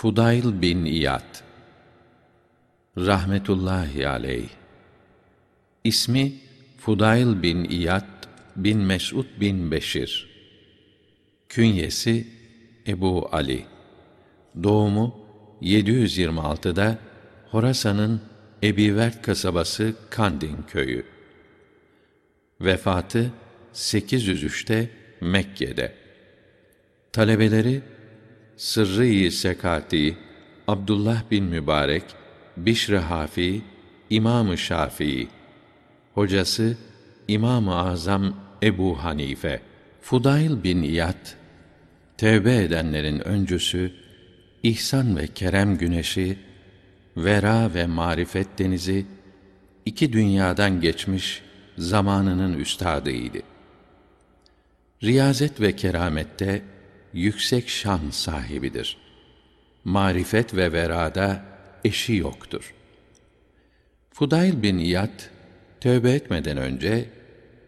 Fudayl bin İyad rahmetullahi aleyh İsmi Fudayl bin İyad bin Mes'ud bin Beşir. Künyesi Ebu Ali. Doğumu 726'da Horasan'ın Ebivert kasabası Kandin köyü. Vefatı 803'te Mekke'de. Talebeleri Sırrı-i Sekati, Abdullah bin Mübarek, Bişr-i Hafi, İmam-ı Şafii. Hocası İmam-ı Azam Ebu Hanife. Fudayl bin İyad, tevbe edenlerin öncüsü, ihsan ve kerem güneşi, vera ve marifet denizi, iki dünyadan geçmiş zamanının üstadıydı. Riyazet ve keramette yüksek şan sahibidir. Marifet ve verada eşi yoktur. Fudayl bin İyad, tövbe etmeden önce,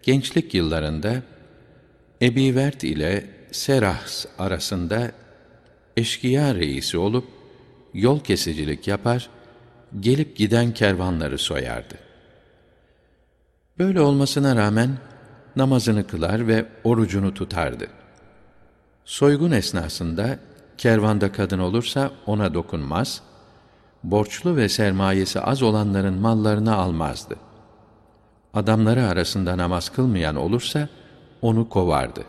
gençlik yıllarında, Ebi Vert ile Serahs arasında eşkıya reisi olup, yol kesicilik yapar, gelip giden kervanları soyardı. Böyle olmasına rağmen, namazını kılar ve orucunu tutardı. Soygun esnasında kervanda kadın olursa ona dokunmaz, borçlu ve sermayesi az olanların mallarını almazdı. Adamları arasında namaz kılmayan olursa onu kovardı.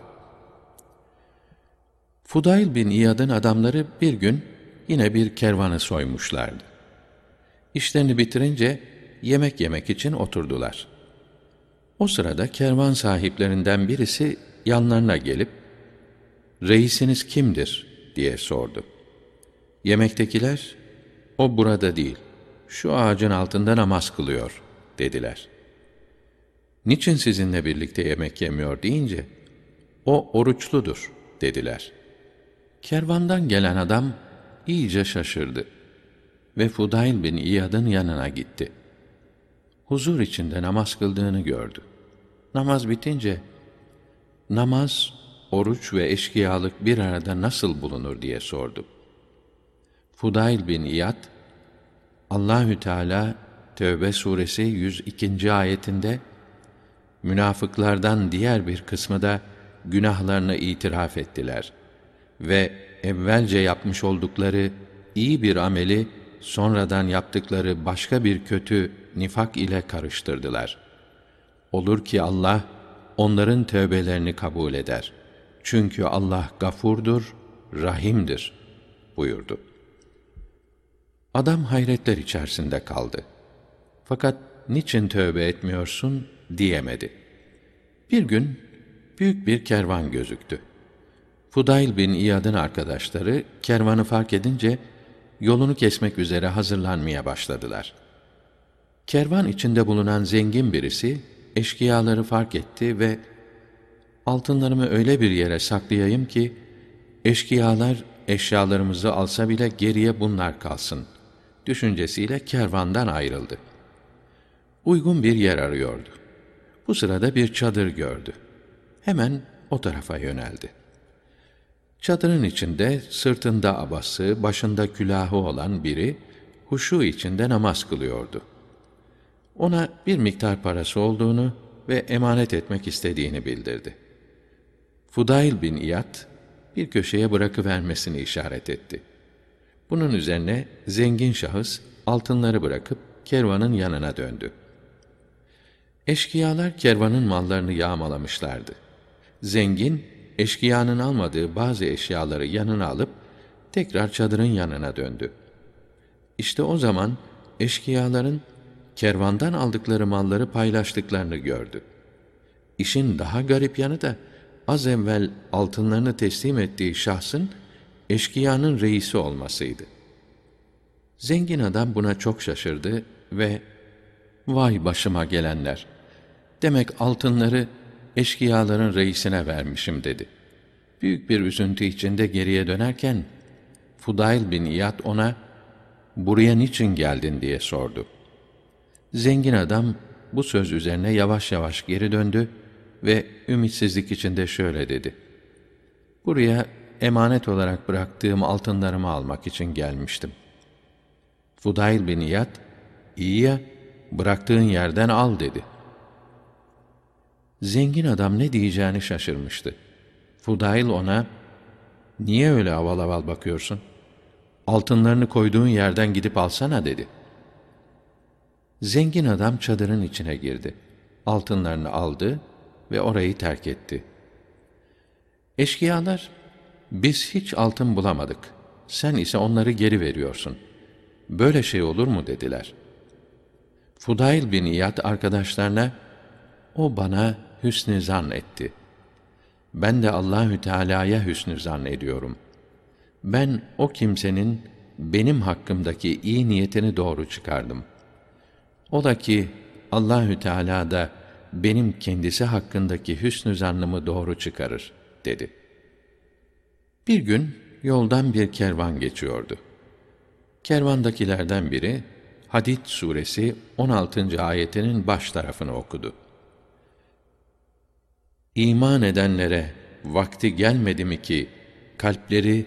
Fudayl bin İyad'ın adamları bir gün yine bir kervanı soymuşlardı. İşlerini bitirince yemek yemek için oturdular. O sırada kervan sahiplerinden birisi yanlarına gelip reisiniz kimdir diye sordu. Yemektekiler, o burada değil, şu ağacın altında namaz kılıyor dediler. Niçin sizinle birlikte yemek yemiyor deyince, o oruçludur dediler. Kervandan gelen adam iyice şaşırdı ve Fudayl bin İyad'ın yanına gitti. Huzur içinde namaz kıldığını gördü. Namaz bitince, namaz oruç ve eşkıyalık bir arada nasıl bulunur diye sordu. Fudayl bin İyad, Allahü Teala Tevbe suresi 102. ayetinde münafıklardan diğer bir kısmı da günahlarını itiraf ettiler ve evvelce yapmış oldukları iyi bir ameli sonradan yaptıkları başka bir kötü nifak ile karıştırdılar. Olur ki Allah onların tövbelerini kabul eder.'' Çünkü Allah gafurdur, rahimdir buyurdu. Adam hayretler içerisinde kaldı. Fakat niçin tövbe etmiyorsun diyemedi. Bir gün büyük bir kervan gözüktü. Fudayl bin İyad'ın arkadaşları kervanı fark edince yolunu kesmek üzere hazırlanmaya başladılar. Kervan içinde bulunan zengin birisi eşkıyaları fark etti ve altınlarımı öyle bir yere saklayayım ki, eşkıyalar eşyalarımızı alsa bile geriye bunlar kalsın. Düşüncesiyle kervandan ayrıldı. Uygun bir yer arıyordu. Bu sırada bir çadır gördü. Hemen o tarafa yöneldi. Çadırın içinde sırtında abası, başında külahı olan biri huşu içinde namaz kılıyordu. Ona bir miktar parası olduğunu ve emanet etmek istediğini bildirdi. Fudayl bin İyad bir köşeye bırakıvermesini işaret etti. Bunun üzerine zengin şahıs altınları bırakıp kervanın yanına döndü. Eşkıyalar kervanın mallarını yağmalamışlardı. Zengin, eşkıyanın almadığı bazı eşyaları yanına alıp tekrar çadırın yanına döndü. İşte o zaman eşkıyaların kervandan aldıkları malları paylaştıklarını gördü. İşin daha garip yanı da az evvel altınlarını teslim ettiği şahsın eşkıyanın reisi olmasıydı. Zengin adam buna çok şaşırdı ve vay başıma gelenler. Demek altınları eşkıyaların reisine vermişim dedi. Büyük bir üzüntü içinde geriye dönerken Fudayl bin İyad ona buraya niçin geldin diye sordu. Zengin adam bu söz üzerine yavaş yavaş geri döndü ve ümitsizlik içinde şöyle dedi. Buraya emanet olarak bıraktığım altınlarımı almak için gelmiştim. Fudayl bin İyad, iyi ya, bıraktığın yerden al dedi. Zengin adam ne diyeceğini şaşırmıştı. Fudayl ona, niye öyle aval aval bakıyorsun? Altınlarını koyduğun yerden gidip alsana dedi. Zengin adam çadırın içine girdi. Altınlarını aldı ve orayı terk etti. Eşkıyalar, biz hiç altın bulamadık. Sen ise onları geri veriyorsun. Böyle şey olur mu dediler. Fudayl bin İyad arkadaşlarına, o bana hüsnü zan etti. Ben de Allahü Teala'ya hüsnü zan ediyorum. Ben o kimsenin benim hakkımdaki iyi niyetini doğru çıkardım. O da ki Allahü Teala da benim kendisi hakkındaki hüsnü zannımı doğru çıkarır dedi. Bir gün yoldan bir kervan geçiyordu. Kervandakilerden biri Hadid suresi 16. ayetinin baş tarafını okudu. İman edenlere vakti gelmedi mi ki kalpleri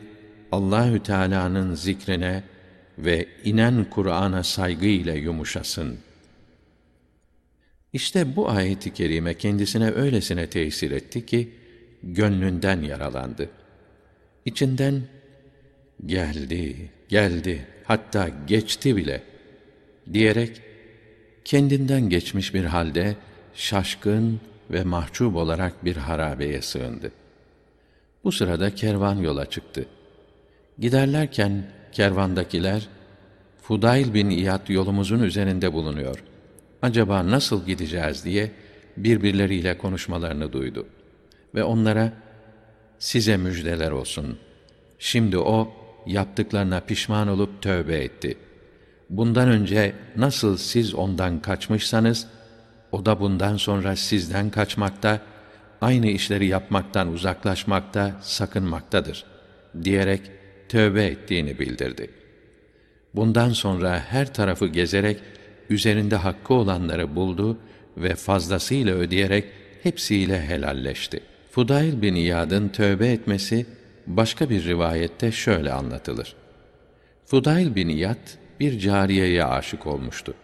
Allahü Teala'nın zikrine ve inen Kur'an'a saygı ile yumuşasın. İşte bu ayeti kerime kendisine öylesine tesir etti ki gönlünden yaralandı. İçinden geldi, geldi, hatta geçti bile diyerek kendinden geçmiş bir halde şaşkın ve mahcup olarak bir harabeye sığındı. Bu sırada kervan yola çıktı. Giderlerken kervandakiler Fudayl bin İyad yolumuzun üzerinde bulunuyor. Acaba nasıl gideceğiz diye birbirleriyle konuşmalarını duydu. Ve onlara size müjdeler olsun. Şimdi o yaptıklarına pişman olup tövbe etti. Bundan önce nasıl siz ondan kaçmışsanız o da bundan sonra sizden kaçmakta, aynı işleri yapmaktan uzaklaşmakta, sakınmaktadır diyerek tövbe ettiğini bildirdi. Bundan sonra her tarafı gezerek üzerinde hakkı olanları buldu ve fazlasıyla ödeyerek hepsiyle helalleşti. Fudayl bin İyad'ın tövbe etmesi başka bir rivayette şöyle anlatılır. Fudayl bin İyad bir cariyeye aşık olmuştu.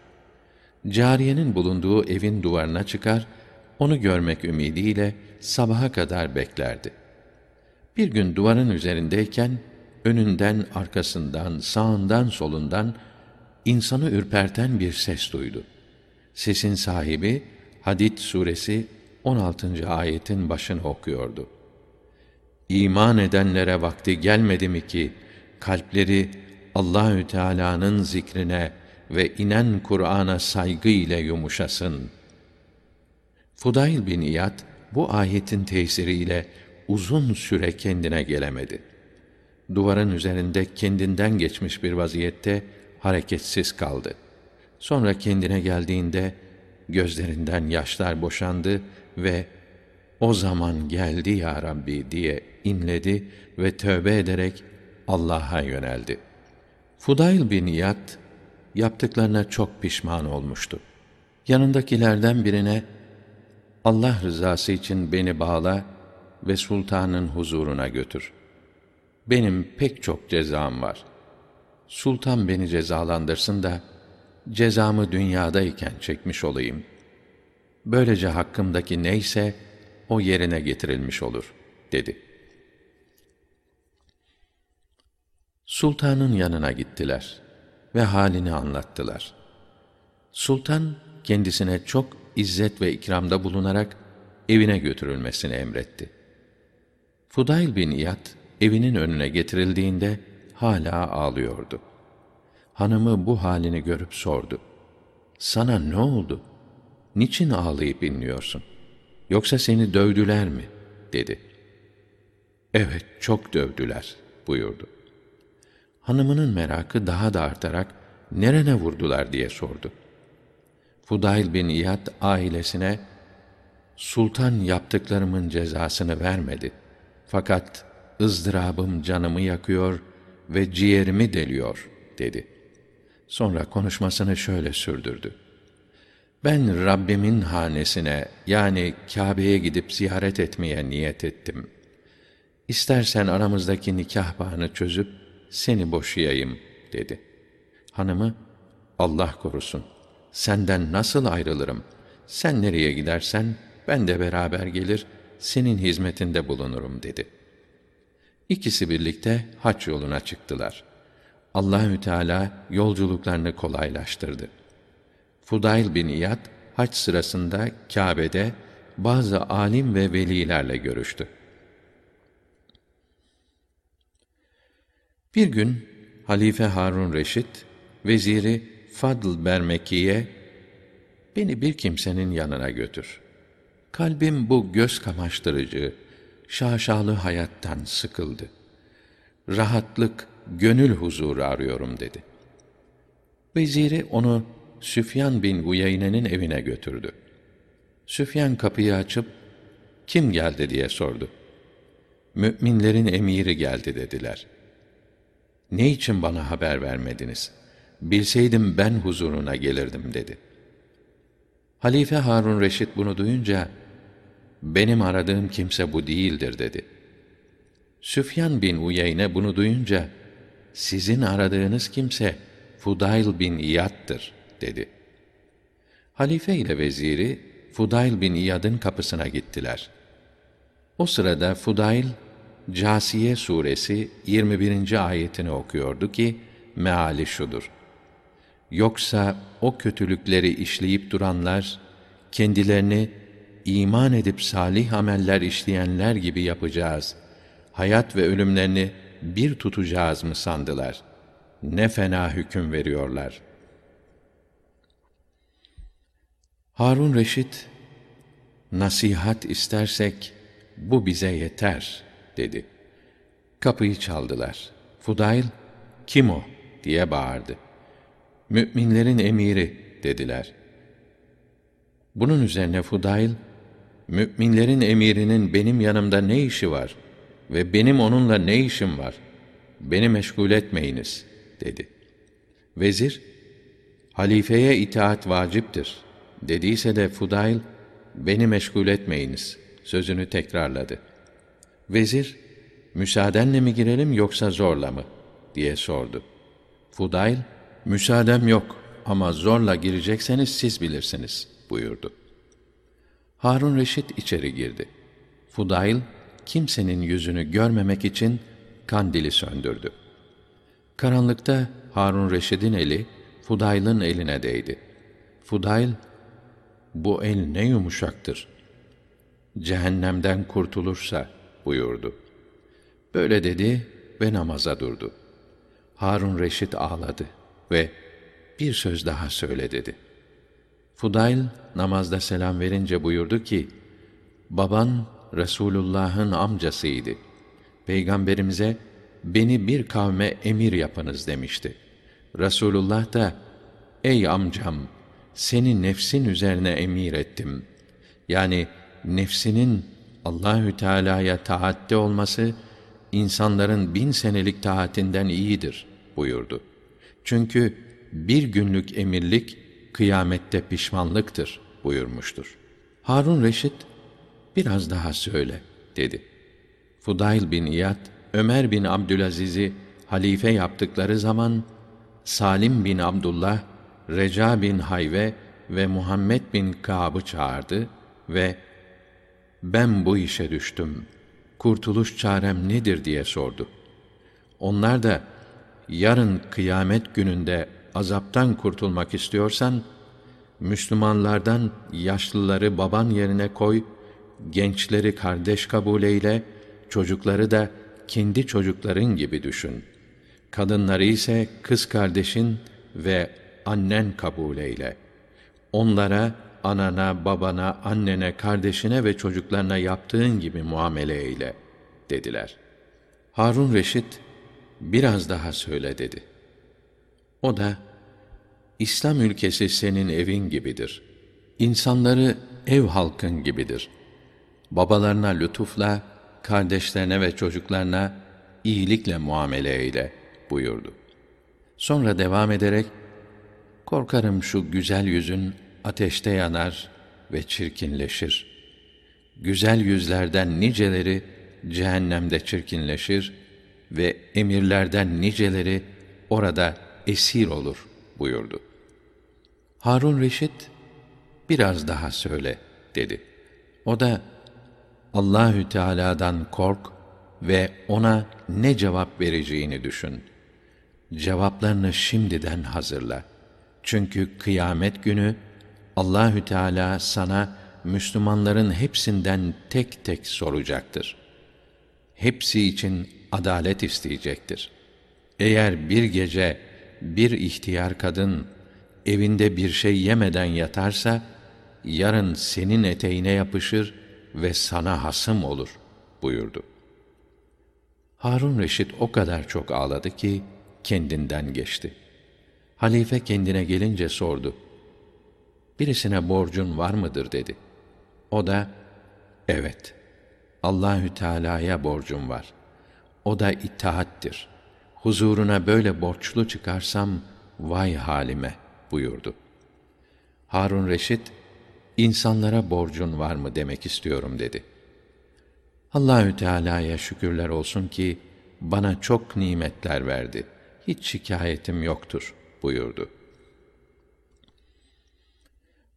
Cariyenin bulunduğu evin duvarına çıkar, onu görmek ümidiyle sabaha kadar beklerdi. Bir gün duvarın üzerindeyken önünden, arkasından, sağından, solundan insanı ürperten bir ses duydu. Sesin sahibi Hadid suresi 16. ayetin başını okuyordu. İman edenlere vakti gelmedi mi ki kalpleri Allahü Teala'nın zikrine ve inen Kur'an'a saygı ile yumuşasın. Fudayl bin İyad bu ayetin tesiriyle uzun süre kendine gelemedi. Duvarın üzerinde kendinden geçmiş bir vaziyette hareketsiz kaldı. Sonra kendine geldiğinde gözlerinden yaşlar boşandı ve o zaman geldi ya Rabbi diye inledi ve tövbe ederek Allah'a yöneldi. Fudayl bin İyad yaptıklarına çok pişman olmuştu. Yanındakilerden birine Allah rızası için beni bağla ve sultanın huzuruna götür. Benim pek çok cezam var. Sultan beni cezalandırsın da cezamı dünyadayken çekmiş olayım. Böylece hakkımdaki neyse o yerine getirilmiş olur dedi. Sultanın yanına gittiler ve halini anlattılar. Sultan kendisine çok izzet ve ikramda bulunarak evine götürülmesini emretti. Fudayl bin İyad evinin önüne getirildiğinde hala ağlıyordu. Hanımı bu halini görüp sordu. Sana ne oldu? Niçin ağlayıp inliyorsun? Yoksa seni dövdüler mi? dedi. Evet, çok dövdüler buyurdu. Hanımının merakı daha da artarak nerene vurdular diye sordu. Fudayl bin İyad ailesine sultan yaptıklarımın cezasını vermedi. Fakat ızdırabım canımı yakıyor ve ciğerimi deliyor dedi. Sonra konuşmasını şöyle sürdürdü. Ben Rabbimin hanesine yani Kâbe'ye gidip ziyaret etmeye niyet ettim. İstersen aramızdaki nikah bağını çözüp seni boşayayım dedi. Hanımı Allah korusun. Senden nasıl ayrılırım? Sen nereye gidersen ben de beraber gelir senin hizmetinde bulunurum dedi. İkisi birlikte haç yoluna çıktılar. Allahü Teala yolculuklarını kolaylaştırdı. Fudayl bin İyad haç sırasında Kâbe'de bazı alim ve velilerle görüştü. Bir gün Halife Harun Reşit veziri Fadl Bermeki'ye beni bir kimsenin yanına götür. Kalbim bu göz kamaştırıcı, şaşalı hayattan sıkıldı. Rahatlık, gönül huzuru arıyorum dedi. Veziri onu Süfyan bin Uyeyne'nin evine götürdü. Süfyan kapıyı açıp kim geldi diye sordu. Müminlerin emiri geldi dediler. Ne için bana haber vermediniz? Bilseydim ben huzuruna gelirdim dedi. Halife Harun Reşit bunu duyunca benim aradığım kimse bu değildir dedi. Süfyan bin Uyeyne bunu duyunca sizin aradığınız kimse Fudayl bin İyad'dır dedi. Halife ile veziri Fudayl bin İyad'ın kapısına gittiler. O sırada Fudayl Câsiye suresi 21. ayetini okuyordu ki meali şudur. Yoksa o kötülükleri işleyip duranlar kendilerini iman edip salih ameller işleyenler gibi yapacağız. Hayat ve ölümlerini bir tutacağız mı sandılar? Ne fena hüküm veriyorlar. Harun Reşit, nasihat istersek bu bize yeter dedi. Kapıyı çaldılar. Fudayl, kim o? diye bağırdı. Müminlerin emiri dediler. Bunun üzerine Fudayl, müminlerin emirinin benim yanımda ne işi var ve benim onunla ne işim var? Beni meşgul etmeyiniz, dedi. Vezir, halifeye itaat vaciptir, dediyse de Fudayl, beni meşgul etmeyiniz, sözünü tekrarladı. Vezir, müsaadenle mi girelim yoksa zorla mı? diye sordu. Fudayl, müsaadem yok ama zorla girecekseniz siz bilirsiniz buyurdu. Harun Reşit içeri girdi. Fudayl, kimsenin yüzünü görmemek için kandili söndürdü. Karanlıkta Harun Reşid'in eli Fudayl'ın eline değdi. Fudayl, bu el ne yumuşaktır. Cehennemden kurtulursa buyurdu. Böyle dedi ve namaza durdu. Harun Reşit ağladı ve bir söz daha söyle dedi. Fudayl namazda selam verince buyurdu ki, baban Resulullah'ın amcasıydı. Peygamberimize beni bir kavme emir yapınız demişti. Resulullah da ey amcam seni nefsin üzerine emir ettim. Yani nefsinin Allahü Teala'ya taatte olması insanların bin senelik taatinden iyidir buyurdu. Çünkü bir günlük emirlik kıyamette pişmanlıktır buyurmuştur. Harun Reşit biraz daha söyle dedi. Fudayl bin İyad Ömer bin Abdülaziz'i halife yaptıkları zaman Salim bin Abdullah, Reca bin Hayve ve Muhammed bin Kâb'ı çağırdı ve ben bu işe düştüm. Kurtuluş çarem nedir diye sordu. Onlar da yarın kıyamet gününde azaptan kurtulmak istiyorsan Müslümanlardan yaşlıları baban yerine koy, gençleri kardeş kabul eyle, çocukları da kendi çocukların gibi düşün. Kadınları ise kız kardeşin ve annen kabul eyle. Onlara anana, babana, annene, kardeşine ve çocuklarına yaptığın gibi muamele eyle, dediler. Harun Reşit, biraz daha söyle dedi. O da, İslam ülkesi senin evin gibidir. İnsanları ev halkın gibidir. Babalarına lütufla, kardeşlerine ve çocuklarına iyilikle muamele eyle buyurdu. Sonra devam ederek, korkarım şu güzel yüzün ateşte yanar ve çirkinleşir. Güzel yüzlerden niceleri cehennemde çirkinleşir ve emirlerden niceleri orada esir olur buyurdu. Harun Reşit biraz daha söyle dedi. O da Allahü Teala'dan kork ve ona ne cevap vereceğini düşün. Cevaplarını şimdiden hazırla. Çünkü kıyamet günü Allahü Teala sana Müslümanların hepsinden tek tek soracaktır. Hepsi için adalet isteyecektir. Eğer bir gece bir ihtiyar kadın evinde bir şey yemeden yatarsa, yarın senin eteğine yapışır ve sana hasım olur buyurdu. Harun Reşit o kadar çok ağladı ki kendinden geçti. Halife kendine gelince sordu. Birisine borcun var mıdır dedi. O da evet. Allahü Teala'ya borcum var. O da itaattir. Huzuruna böyle borçlu çıkarsam vay halime buyurdu. Harun Reşit insanlara borcun var mı demek istiyorum dedi. Allahü Teala'ya şükürler olsun ki bana çok nimetler verdi. Hiç şikayetim yoktur buyurdu.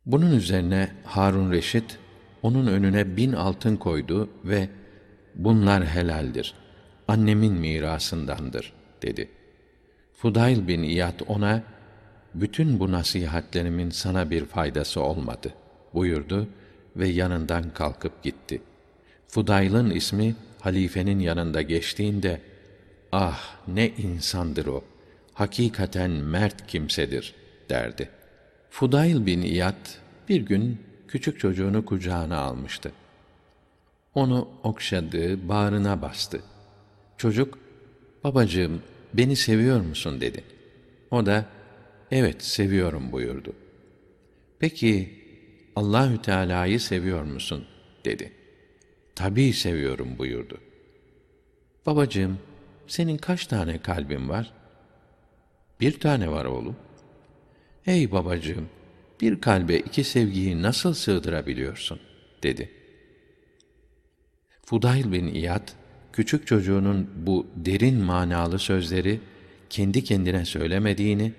Bunun üzerine Harun Reşit onun önüne bin altın koydu ve bunlar helaldir. Annemin mirasındandır dedi. Fudayl bin İyad ona bütün bu nasihatlerimin sana bir faydası olmadı buyurdu ve yanından kalkıp gitti. Fudayl'ın ismi halifenin yanında geçtiğinde ah ne insandır o hakikaten mert kimsedir derdi. Fudayl bin İyad bir gün küçük çocuğunu kucağına almıştı. Onu okşadı, bağrına bastı. Çocuk, babacığım beni seviyor musun dedi. O da, evet seviyorum buyurdu. Peki, Allahü Teala'yı seviyor musun? dedi. Tabii seviyorum buyurdu. Babacığım, senin kaç tane kalbin var? Bir tane var oğlum. Ey babacığım, bir kalbe iki sevgiyi nasıl sığdırabiliyorsun? dedi. Fudayl bin İyad, küçük çocuğunun bu derin manalı sözleri kendi kendine söylemediğini,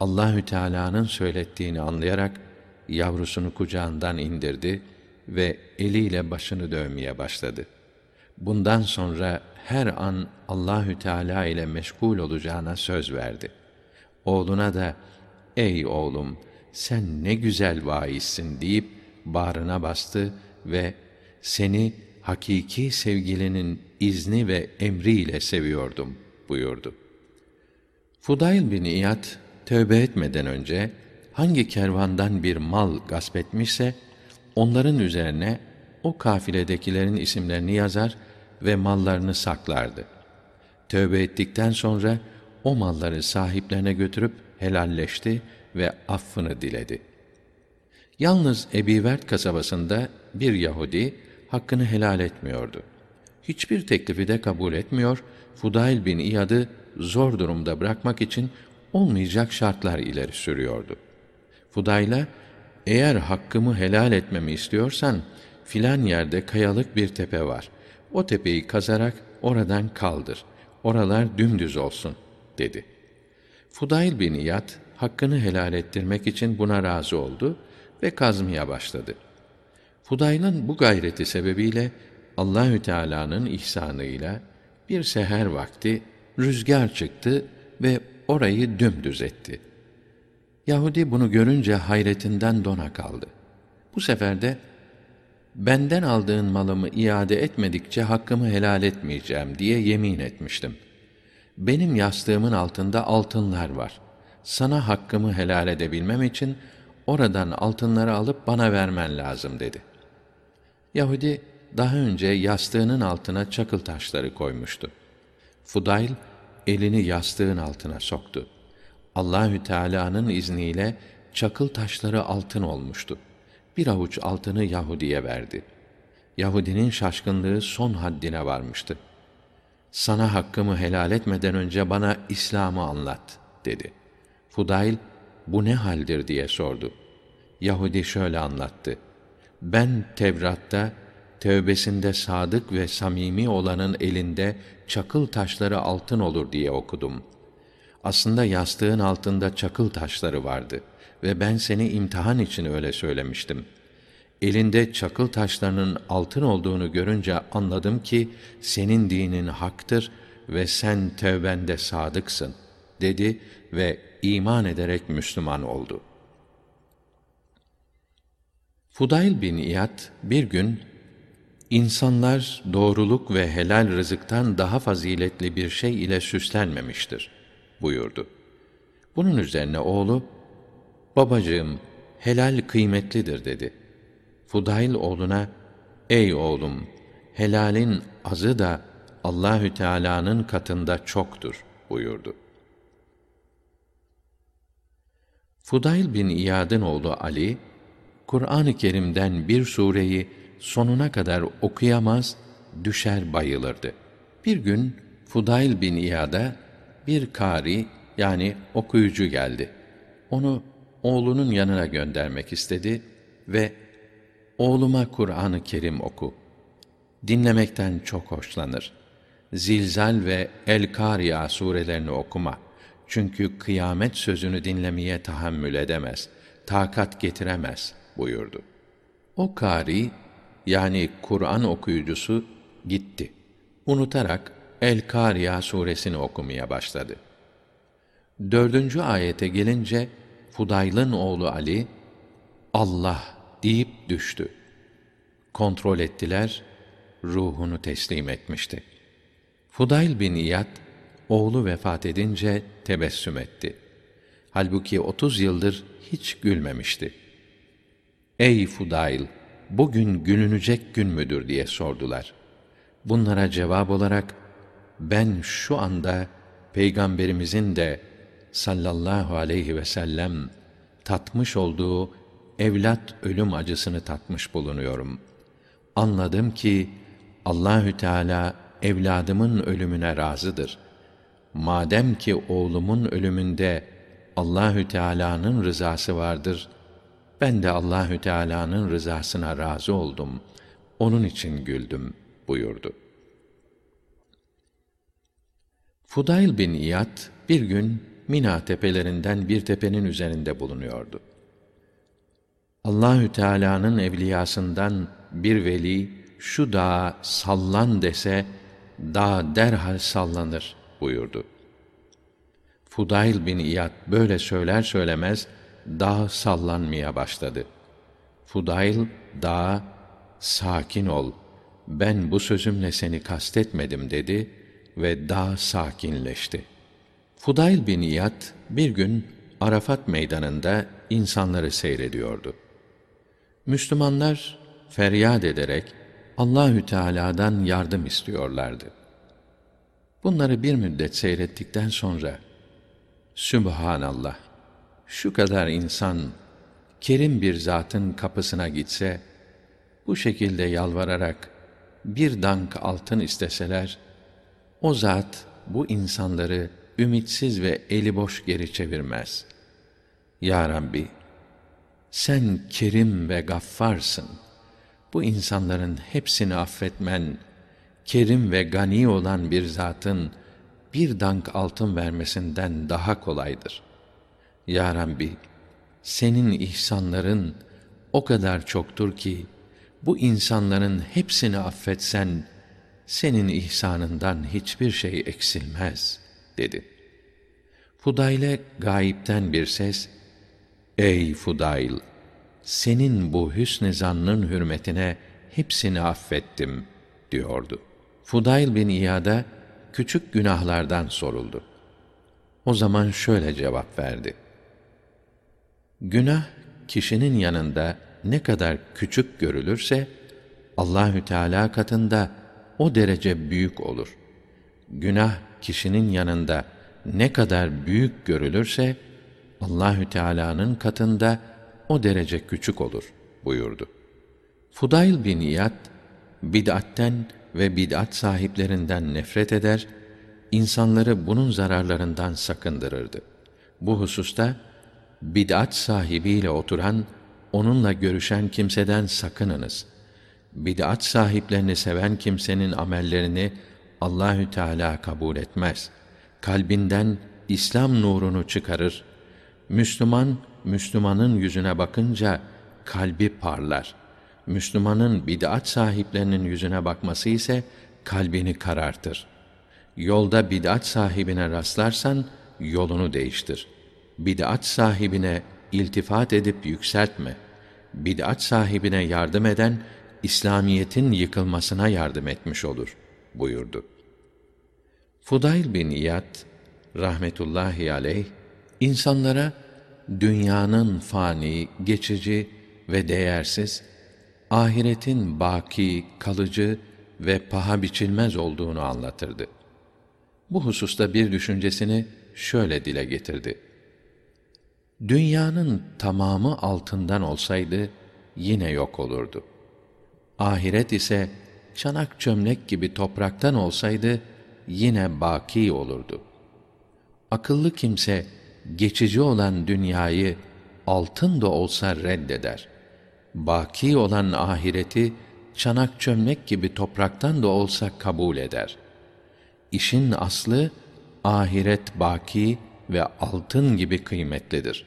Allahü Teala'nın söylettiğini anlayarak yavrusunu kucağından indirdi ve eliyle başını dövmeye başladı. Bundan sonra her an Allahü Teala ile meşgul olacağına söz verdi. Oğluna da ey oğlum sen ne güzel vaizsin deyip bağrına bastı ve seni hakiki sevgilinin izni ve emriyle seviyordum buyurdu. Fudayl bin İyad tövbe etmeden önce hangi kervandan bir mal gasp etmişse onların üzerine o kafiledekilerin isimlerini yazar ve mallarını saklardı. Tövbe ettikten sonra o malları sahiplerine götürüp helalleşti ve affını diledi. Yalnız Ebivert kasabasında bir Yahudi hakkını helal etmiyordu. Hiçbir teklifi de kabul etmiyor, Fudayl bin İyad'ı zor durumda bırakmak için olmayacak şartlar ileri sürüyordu. Fudayl'a, eğer hakkımı helal etmemi istiyorsan, filan yerde kayalık bir tepe var. O tepeyi kazarak oradan kaldır. Oralar dümdüz olsun, dedi. Fudayl bin İyad, hakkını helal ettirmek için buna razı oldu ve kazmaya başladı. Fudayl'ın bu gayreti sebebiyle Allahü Teala'nın ihsanıyla bir seher vakti rüzgar çıktı ve orayı dümdüz etti. Yahudi bunu görünce hayretinden dona kaldı. Bu sefer de benden aldığın malımı iade etmedikçe hakkımı helal etmeyeceğim diye yemin etmiştim. Benim yastığımın altında altınlar var. Sana hakkımı helal edebilmem için oradan altınları alıp bana vermen lazım dedi. Yahudi daha önce yastığının altına çakıl taşları koymuştu. Fudayl elini yastığın altına soktu. Allahü Teala'nın izniyle çakıl taşları altın olmuştu. Bir avuç altını Yahudiye verdi. Yahudinin şaşkınlığı son haddine varmıştı. Sana hakkımı helal etmeden önce bana İslam'ı anlat dedi. Fudayl bu ne haldir diye sordu. Yahudi şöyle anlattı. Ben Tevrat'ta tevbesinde sadık ve samimi olanın elinde çakıl taşları altın olur diye okudum. Aslında yastığın altında çakıl taşları vardı ve ben seni imtihan için öyle söylemiştim. Elinde çakıl taşlarının altın olduğunu görünce anladım ki senin dinin haktır ve sen tevbende sadıksın dedi ve iman ederek Müslüman oldu. Fudayl bin İyad bir gün insanlar doğruluk ve helal rızıktan daha faziletli bir şey ile süslenmemiştir buyurdu. Bunun üzerine oğlu babacığım helal kıymetlidir dedi. Fudayl oğluna ey oğlum helalin azı da Allahü Teala'nın katında çoktur buyurdu. Fudayl bin İyad'ın oğlu Ali Kur'an-ı Kerim'den bir sureyi sonuna kadar okuyamaz, düşer bayılırdı. Bir gün Fudayl bin İyad'a bir kari yani okuyucu geldi. Onu oğlunun yanına göndermek istedi ve oğluma Kur'an-ı Kerim oku. Dinlemekten çok hoşlanır. Zilzal ve El-Kariya surelerini okuma. Çünkü kıyamet sözünü dinlemeye tahammül edemez, takat getiremez buyurdu. O kari yani Kur'an okuyucusu gitti. Unutarak El-Kariya suresini okumaya başladı. Dördüncü ayete gelince Fudayl'ın oğlu Ali Allah deyip düştü. Kontrol ettiler, ruhunu teslim etmişti. Fudayl bin İyad oğlu vefat edince tebessüm etti. Halbuki otuz yıldır hiç gülmemişti. Ey Fudayl, bugün gülünecek gün müdür diye sordular. Bunlara cevap olarak, ben şu anda Peygamberimizin de sallallahu aleyhi ve sellem tatmış olduğu evlat ölüm acısını tatmış bulunuyorum. Anladım ki Allahü Teala evladımın ölümüne razıdır. Madem ki oğlumun ölümünde Allahü Teala'nın rızası vardır, ben de Allahü Teala'nın rızasına razı oldum. Onun için güldüm buyurdu. Fudayl bin İyad bir gün Mina tepelerinden bir tepenin üzerinde bulunuyordu. Allahü Teala'nın evliyasından bir veli şu dağa sallan dese dağ derhal sallanır buyurdu. Fudayl bin İyad böyle söyler söylemez dağ sallanmaya başladı. Fudayl dağa sakin ol ben bu sözümle seni kastetmedim dedi ve dağ sakinleşti. Fudayl bin İyad bir gün Arafat meydanında insanları seyrediyordu. Müslümanlar feryat ederek Allahü Teala'dan yardım istiyorlardı. Bunları bir müddet seyrettikten sonra Sübhanallah şu kadar insan kerim bir zatın kapısına gitse bu şekilde yalvararak bir dank altın isteseler o zat bu insanları ümitsiz ve eli boş geri çevirmez. Ya Rabbi sen kerim ve gaffarsın. Bu insanların hepsini affetmen, kerim ve gani olan bir zatın bir dank altın vermesinden daha kolaydır. Ya Rabbi, senin ihsanların o kadar çoktur ki, bu insanların hepsini affetsen, senin ihsanından hiçbir şey eksilmez, dedi. Fudayl'e gayipten bir ses, Ey Fudayl! Senin bu hüsn-i zannın hürmetine hepsini affettim, diyordu. Fudayl bin İyad'a küçük günahlardan soruldu. O zaman şöyle cevap verdi. Günah kişinin yanında ne kadar küçük görülürse Allahü Teala katında o derece büyük olur. Günah kişinin yanında ne kadar büyük görülürse Allahü Teala'nın katında o derece küçük olur buyurdu. Fudayl bin İyad bid'atten ve bid'at sahiplerinden nefret eder, insanları bunun zararlarından sakındırırdı. Bu hususta bid'at sahibiyle oturan, onunla görüşen kimseden sakınınız. bid'at sahiplerini seven kimsenin amellerini Allahü Teala kabul etmez. Kalbinden İslam nurunu çıkarır. Müslüman Müslümanın yüzüne bakınca kalbi parlar. Müslümanın bid'at sahiplerinin yüzüne bakması ise kalbini karartır. Yolda bid'at sahibine rastlarsan yolunu değiştir. Bid'at sahibine iltifat edip yükseltme. Bid'at sahibine yardım eden İslamiyetin yıkılmasına yardım etmiş olur buyurdu. Fudayl bin İyad rahmetullahi aleyh insanlara dünyanın fani, geçici ve değersiz, ahiretin baki, kalıcı ve paha biçilmez olduğunu anlatırdı. Bu hususta bir düşüncesini şöyle dile getirdi. Dünyanın tamamı altından olsaydı yine yok olurdu. Ahiret ise çanak çömlek gibi topraktan olsaydı yine baki olurdu. Akıllı kimse geçici olan dünyayı altın da olsa reddeder. Baki olan ahireti çanak çömlek gibi topraktan da olsa kabul eder. İşin aslı ahiret baki ve altın gibi kıymetlidir.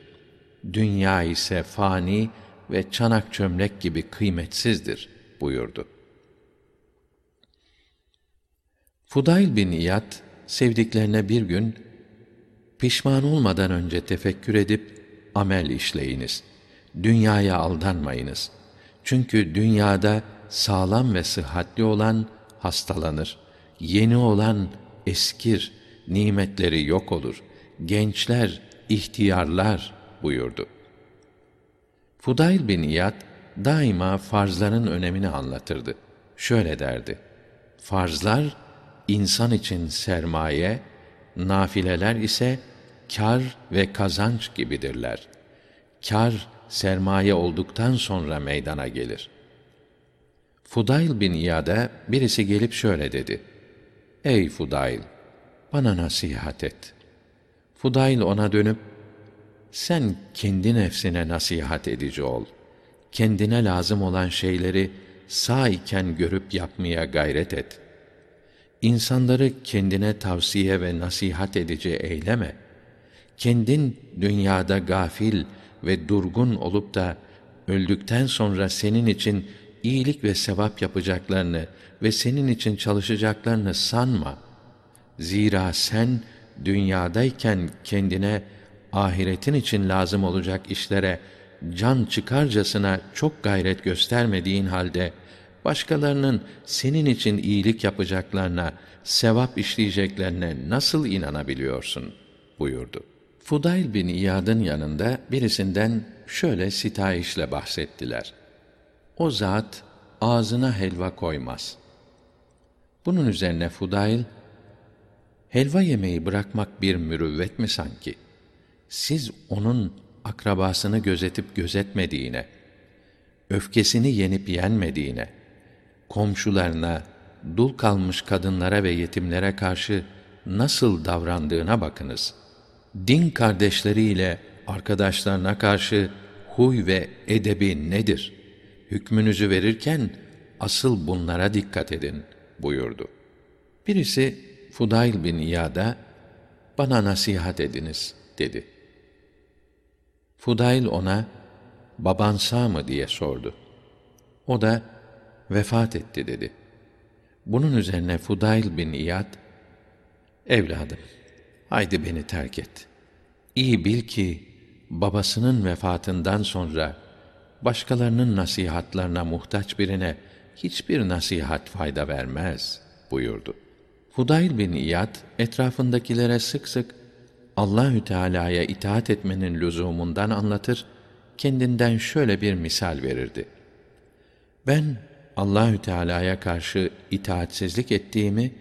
Dünya ise fani ve çanak çömlek gibi kıymetsizdir buyurdu. Fudayl bin İyad sevdiklerine bir gün pişman olmadan önce tefekkür edip amel işleyiniz. Dünyaya aldanmayınız. Çünkü dünyada sağlam ve sıhhatli olan hastalanır. Yeni olan eskir, nimetleri yok olur. Gençler, ihtiyarlar buyurdu. Fudayl bin İyad daima farzların önemini anlatırdı. Şöyle derdi: Farzlar insan için sermaye, nafileler ise kar ve kazanç gibidirler. Kar sermaye olduktan sonra meydana gelir. Fudayl bin İyad'a birisi gelip şöyle dedi: Ey Fudayl, bana nasihat et. Fudayl ona dönüp, sen kendi nefsine nasihat edici ol. Kendine lazım olan şeyleri sağ iken görüp yapmaya gayret et. İnsanları kendine tavsiye ve nasihat edici eyleme. Kendin dünyada gafil ve durgun olup da öldükten sonra senin için iyilik ve sevap yapacaklarını ve senin için çalışacaklarını sanma. Zira sen dünyadayken kendine ahiretin için lazım olacak işlere can çıkarcasına çok gayret göstermediğin halde başkalarının senin için iyilik yapacaklarına, sevap işleyeceklerine nasıl inanabiliyorsun? buyurdu. Fudayl bin İyad'ın yanında birisinden şöyle sitayişle bahsettiler. O zat ağzına helva koymaz. Bunun üzerine Fudayl, helva yemeyi bırakmak bir mürüvvet mi sanki? Siz onun akrabasını gözetip gözetmediğine, öfkesini yenip yenmediğine, komşularına, dul kalmış kadınlara ve yetimlere karşı nasıl davrandığına bakınız. Din kardeşleriyle arkadaşlarına karşı huy ve edebi nedir? Hükmünüzü verirken asıl bunlara dikkat edin buyurdu. Birisi Fudayl bin İyad'a bana nasihat ediniz dedi. Fudayl ona baban sağ mı diye sordu. O da vefat etti dedi. Bunun üzerine Fudayl bin İyad, evladım, haydi beni terk et. İyi bil ki, babasının vefatından sonra, başkalarının nasihatlarına muhtaç birine, hiçbir nasihat fayda vermez, buyurdu. Fudayl bin İyad, etrafındakilere sık sık, Allahü Teala'ya itaat etmenin lüzumundan anlatır, kendinden şöyle bir misal verirdi. Ben Allahü Teala'ya karşı itaatsizlik ettiğimi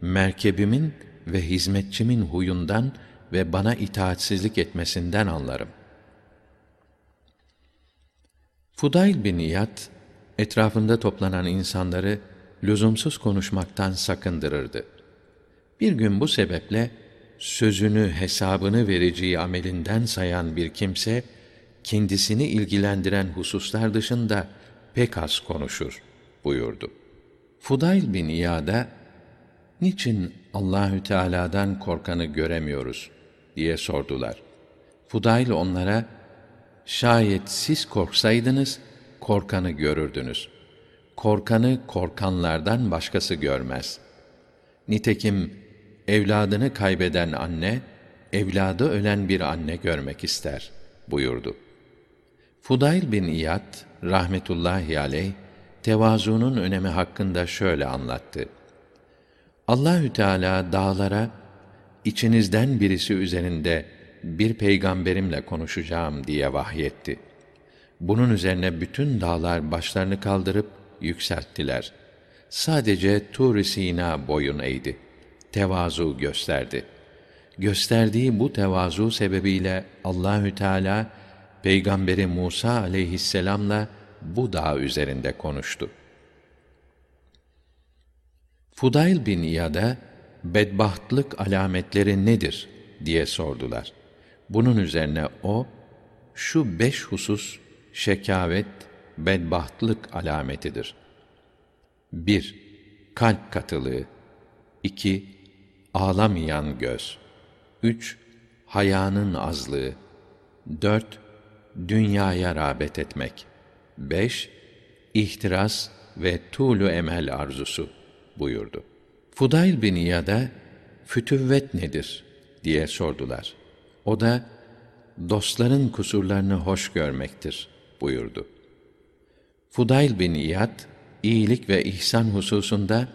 merkebimin ve hizmetçimin huyundan ve bana itaatsizlik etmesinden anlarım. Fudayl bin İyad etrafında toplanan insanları lüzumsuz konuşmaktan sakındırırdı. Bir gün bu sebeple sözünü, hesabını vereceği amelinden sayan bir kimse kendisini ilgilendiren hususlar dışında pek az konuşur buyurdu. Fudayl bin İyad'a niçin Allahü Teala'dan korkanı göremiyoruz diye sordular. Fudayl onlara şayet siz korksaydınız korkanı görürdünüz. Korkanı korkanlardan başkası görmez. Nitekim evladını kaybeden anne evladı ölen bir anne görmek ister buyurdu. Fudayl bin İyad rahmetullahi aleyh tevazunun önemi hakkında şöyle anlattı. Allahü Teala dağlara içinizden birisi üzerinde bir peygamberimle konuşacağım diye vahyetti. Bunun üzerine bütün dağlar başlarını kaldırıp yükselttiler. Sadece Tur-i Sina boyun eğdi. Tevazu gösterdi. Gösterdiği bu tevazu sebebiyle Allahü Teala peygamberi Musa aleyhisselamla bu dağ üzerinde konuştu. Fudayl bin İyad'a bedbahtlık alametleri nedir diye sordular. Bunun üzerine o şu beş husus şekavet, bedbahtlık alametidir. 1. Kalp katılığı 2. Ağlamayan göz 3. Hayanın azlığı 4. Dünyaya rağbet etmek 5. İhtiras ve tuğlu emel arzusu buyurdu. Fudayl bin İyad'a fütüvvet nedir diye sordular. O da dostların kusurlarını hoş görmektir buyurdu. Fudayl bin İyad iyilik ve ihsan hususunda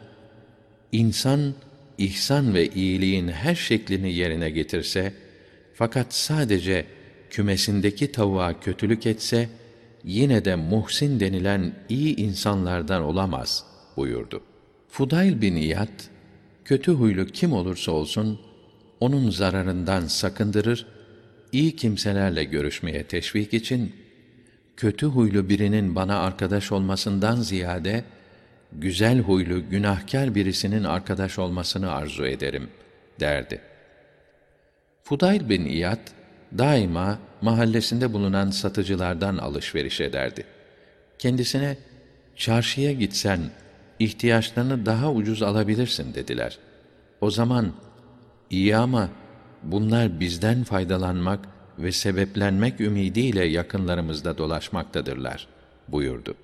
insan ihsan ve iyiliğin her şeklini yerine getirse fakat sadece kümesindeki tavuğa kötülük etse yine de muhsin denilen iyi insanlardan olamaz buyurdu. Fudayl bin İyad kötü huylu kim olursa olsun onun zararından sakındırır, iyi kimselerle görüşmeye teşvik için kötü huylu birinin bana arkadaş olmasından ziyade güzel huylu günahkar birisinin arkadaş olmasını arzu ederim derdi. Fudayl bin İyad daima mahallesinde bulunan satıcılardan alışveriş ederdi. Kendisine çarşıya gitsen ihtiyaçlarını daha ucuz alabilirsin dediler. O zaman iyi ama bunlar bizden faydalanmak ve sebeplenmek ümidiyle yakınlarımızda dolaşmaktadırlar buyurdu.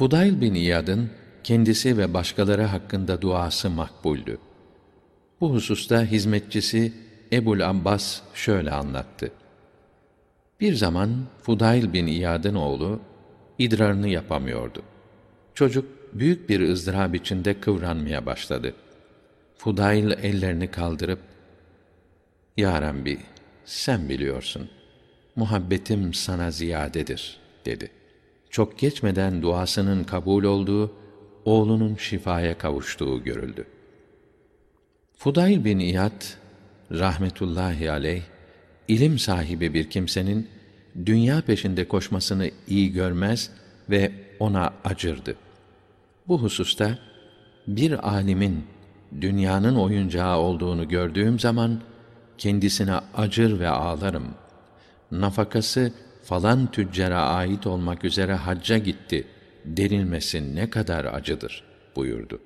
Fudayl bin İyad'ın kendisi ve başkaları hakkında duası makbuldü. Bu hususta hizmetçisi Ebul Abbas şöyle anlattı. Bir zaman Fudayl bin İyad'ın oğlu idrarını yapamıyordu. Çocuk büyük bir ızdırap içinde kıvranmaya başladı. Fudayl ellerini kaldırıp, Ya Rabbi, sen biliyorsun, muhabbetim sana ziyadedir, dedi. Çok geçmeden duasının kabul olduğu, oğlunun şifaya kavuştuğu görüldü. Fudayl bin İyad, rahmetullahi aleyh, ilim sahibi bir kimsenin, dünya peşinde koşmasını iyi görmez ve ona acırdı. Bu hususta bir alimin dünyanın oyuncağı olduğunu gördüğüm zaman kendisine acır ve ağlarım. Nafakası falan tüccara ait olmak üzere hacca gitti denilmesi ne kadar acıdır buyurdu.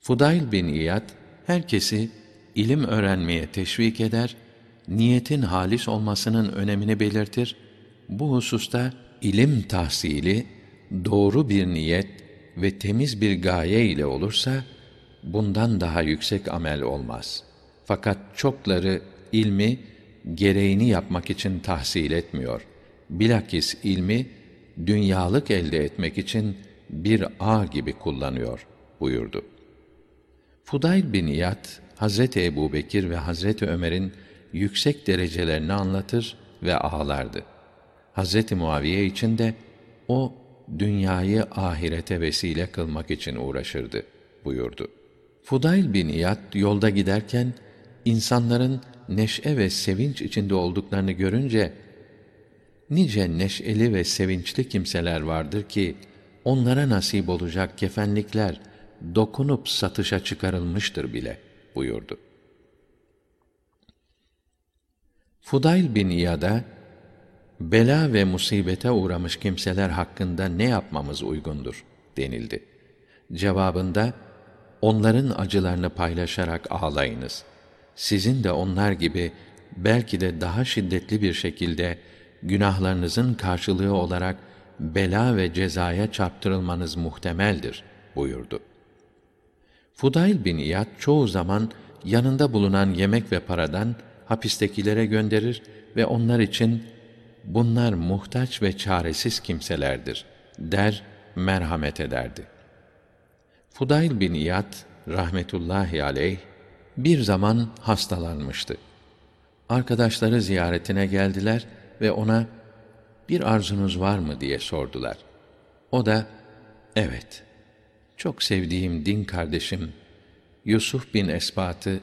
Fudayl bin İyad herkesi ilim öğrenmeye teşvik eder niyetin halis olmasının önemini belirtir. Bu hususta ilim tahsili doğru bir niyet ve temiz bir gaye ile olursa bundan daha yüksek amel olmaz. Fakat çokları ilmi gereğini yapmak için tahsil etmiyor. Bilakis ilmi dünyalık elde etmek için bir ağ gibi kullanıyor buyurdu. Fudayl bin İyad, Hazreti Ebu Bekir ve Hazreti Ömer'in yüksek derecelerini anlatır ve ağlardı. Hazreti Muaviye için de o dünyayı ahirete vesile kılmak için uğraşırdı buyurdu. Fudayl bin İyad yolda giderken insanların neşe ve sevinç içinde olduklarını görünce nice neşeli ve sevinçli kimseler vardır ki onlara nasip olacak kefenlikler dokunup satışa çıkarılmıştır bile buyurdu. Fudayl bin İyad'a bela ve musibete uğramış kimseler hakkında ne yapmamız uygundur denildi. Cevabında onların acılarını paylaşarak ağlayınız. Sizin de onlar gibi belki de daha şiddetli bir şekilde günahlarınızın karşılığı olarak bela ve cezaya çarptırılmanız muhtemeldir buyurdu. Fudayl bin İyad çoğu zaman yanında bulunan yemek ve paradan hapistekilere gönderir ve onlar için bunlar muhtaç ve çaresiz kimselerdir der merhamet ederdi. Fudayl bin İyad rahmetullahi aleyh bir zaman hastalanmıştı. Arkadaşları ziyaretine geldiler ve ona bir arzunuz var mı diye sordular. O da evet çok sevdiğim din kardeşim Yusuf bin Esbat'ı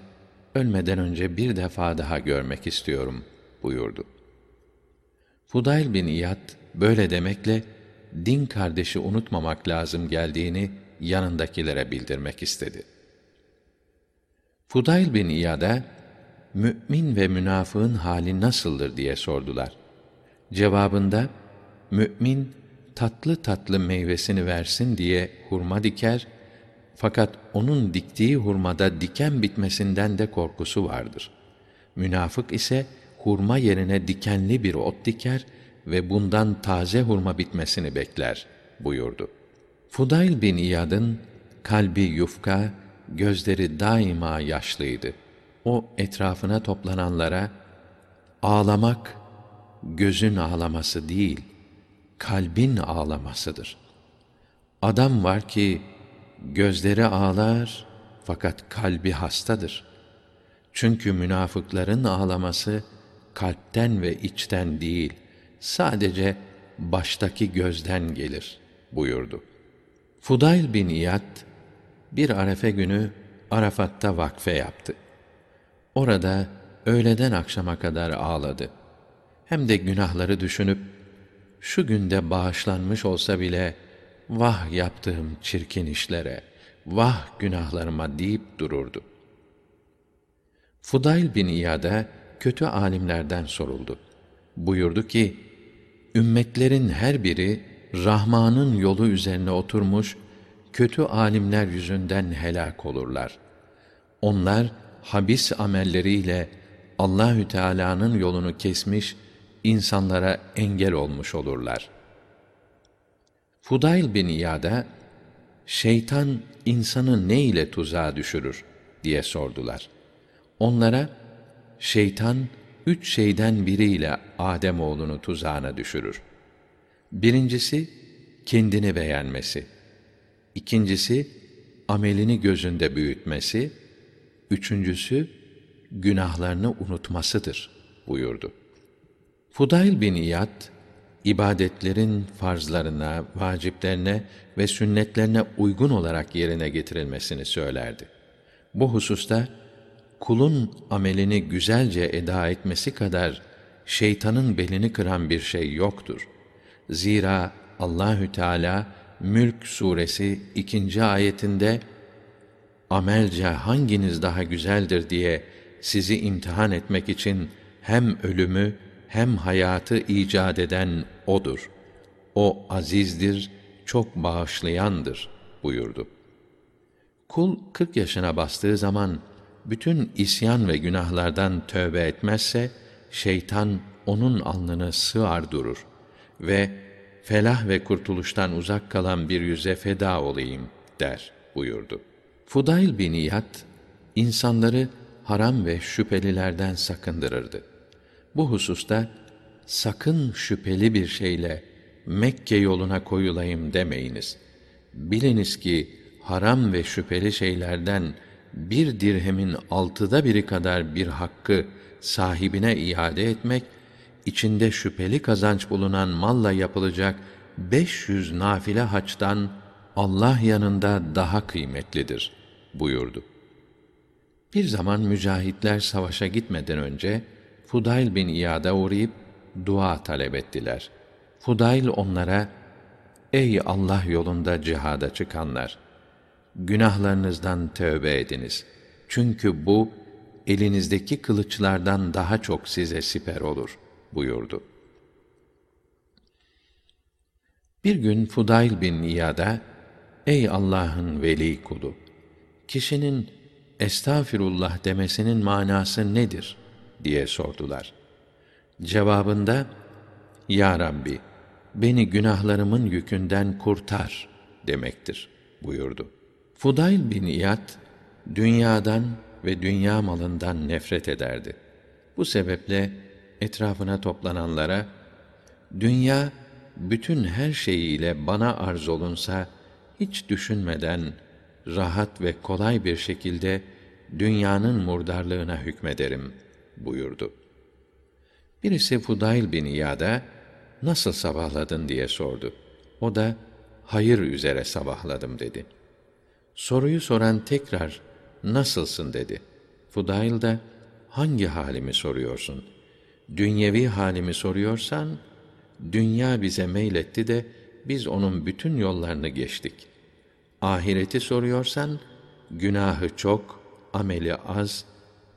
ölmeden önce bir defa daha görmek istiyorum buyurdu. Fudayl bin İyad böyle demekle din kardeşi unutmamak lazım geldiğini yanındakilere bildirmek istedi. Fudayl bin İyad'a mümin ve münafığın hali nasıldır diye sordular. Cevabında mümin tatlı tatlı meyvesini versin diye hurma diker fakat onun diktiği hurmada diken bitmesinden de korkusu vardır. Münafık ise hurma yerine dikenli bir ot diker ve bundan taze hurma bitmesini bekler buyurdu. Fudayl bin İyad'ın kalbi yufka, gözleri daima yaşlıydı. O etrafına toplananlara ağlamak gözün ağlaması değil, kalbin ağlamasıdır. Adam var ki gözleri ağlar fakat kalbi hastadır. Çünkü münafıkların ağlaması kalpten ve içten değil, sadece baştaki gözden gelir buyurdu. Fudayl bin İyad bir arefe günü Arafat'ta vakfe yaptı. Orada öğleden akşama kadar ağladı. Hem de günahları düşünüp şu günde bağışlanmış olsa bile vah yaptığım çirkin işlere, vah günahlarıma deyip dururdu. Fudayl bin İyad'a kötü alimlerden soruldu. Buyurdu ki, ümmetlerin her biri Rahman'ın yolu üzerine oturmuş kötü alimler yüzünden helak olurlar. Onlar habis amelleriyle Allahü Teala'nın yolunu kesmiş, insanlara engel olmuş olurlar. Fudayl bin İyad'a şeytan insanı ne ile tuzağa düşürür diye sordular. Onlara şeytan üç şeyden biriyle Adem oğlunu tuzağına düşürür. Birincisi kendini beğenmesi. İkincisi amelini gözünde büyütmesi. Üçüncüsü günahlarını unutmasıdır buyurdu. Fudayl bin İyad ibadetlerin farzlarına, vaciplerine ve sünnetlerine uygun olarak yerine getirilmesini söylerdi. Bu hususta kulun amelini güzelce eda etmesi kadar şeytanın belini kıran bir şey yoktur. Zira Allahü Teala Mülk suresi ikinci ayetinde amelce hanginiz daha güzeldir diye sizi imtihan etmek için hem ölümü hem hayatı icat eden odur. O azizdir, çok bağışlayandır buyurdu. Kul kırk yaşına bastığı zaman bütün isyan ve günahlardan tövbe etmezse şeytan onun alnını sığar durur ve felah ve kurtuluştan uzak kalan bir yüze feda olayım der buyurdu. Fudayl bin İyad insanları haram ve şüphelilerden sakındırırdı. Bu hususta sakın şüpheli bir şeyle Mekke yoluna koyulayım demeyiniz. Biliniz ki haram ve şüpheli şeylerden bir dirhemin altıda biri kadar bir hakkı sahibine iade etmek, içinde şüpheli kazanç bulunan malla yapılacak 500 nafile haçtan Allah yanında daha kıymetlidir buyurdu. Bir zaman mücahitler savaşa gitmeden önce Fudayl bin İyad'a uğrayıp dua talep ettiler. Fudayl onlara, Ey Allah yolunda cihada çıkanlar! Günahlarınızdan tövbe ediniz. Çünkü bu, elinizdeki kılıçlardan daha çok size siper olur, buyurdu. Bir gün Fudayl bin İyad'a, Ey Allah'ın veli kulu! Kişinin estağfirullah demesinin manası nedir? diye sordular. Cevabında, Ya Rabbi, beni günahlarımın yükünden kurtar demektir buyurdu. Fudayl bin İyad, dünyadan ve dünya malından nefret ederdi. Bu sebeple etrafına toplananlara, dünya bütün her şeyiyle bana arz olunsa, hiç düşünmeden, rahat ve kolay bir şekilde dünyanın murdarlığına hükmederim buyurdu. Birisi Fudayl bin İyad'a, nasıl sabahladın diye sordu. O da, hayır üzere sabahladım dedi. Soruyu soran tekrar, nasılsın dedi. Fudayl da, hangi halimi soruyorsun? Dünyevi halimi soruyorsan, dünya bize meyletti de, biz onun bütün yollarını geçtik. Ahireti soruyorsan, günahı çok, ameli az,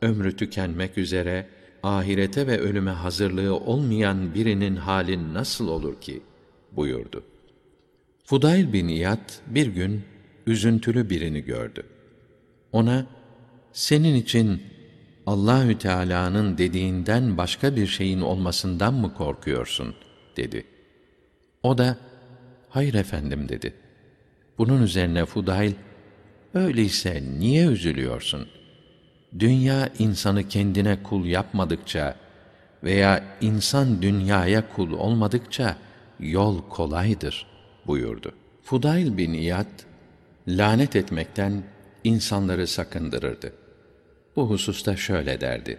ömrü tükenmek üzere, ahirete ve ölüme hazırlığı olmayan birinin hali nasıl olur ki? buyurdu. Fudayl bin İyad bir gün üzüntülü birini gördü. Ona senin için Allahü Teala'nın dediğinden başka bir şeyin olmasından mı korkuyorsun dedi. O da hayır efendim dedi. Bunun üzerine Fudayl öyleyse niye üzülüyorsun? Dünya insanı kendine kul yapmadıkça veya insan dünyaya kul olmadıkça yol kolaydır buyurdu. Fudayl bin İyad lanet etmekten insanları sakındırırdı. Bu hususta şöyle derdi: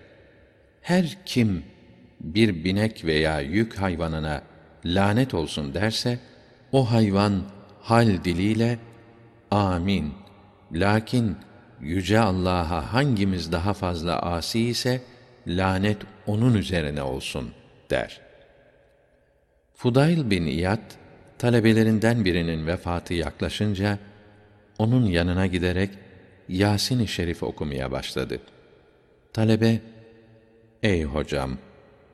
Her kim bir binek veya yük hayvanına lanet olsun derse o hayvan hal diliyle amin. Lakin yüce Allah'a hangimiz daha fazla asi ise lanet onun üzerine olsun der. Fudayl bin İyad talebelerinden birinin vefatı yaklaşınca onun yanına giderek Yasin-i Şerif okumaya başladı. Talebe, "Ey hocam,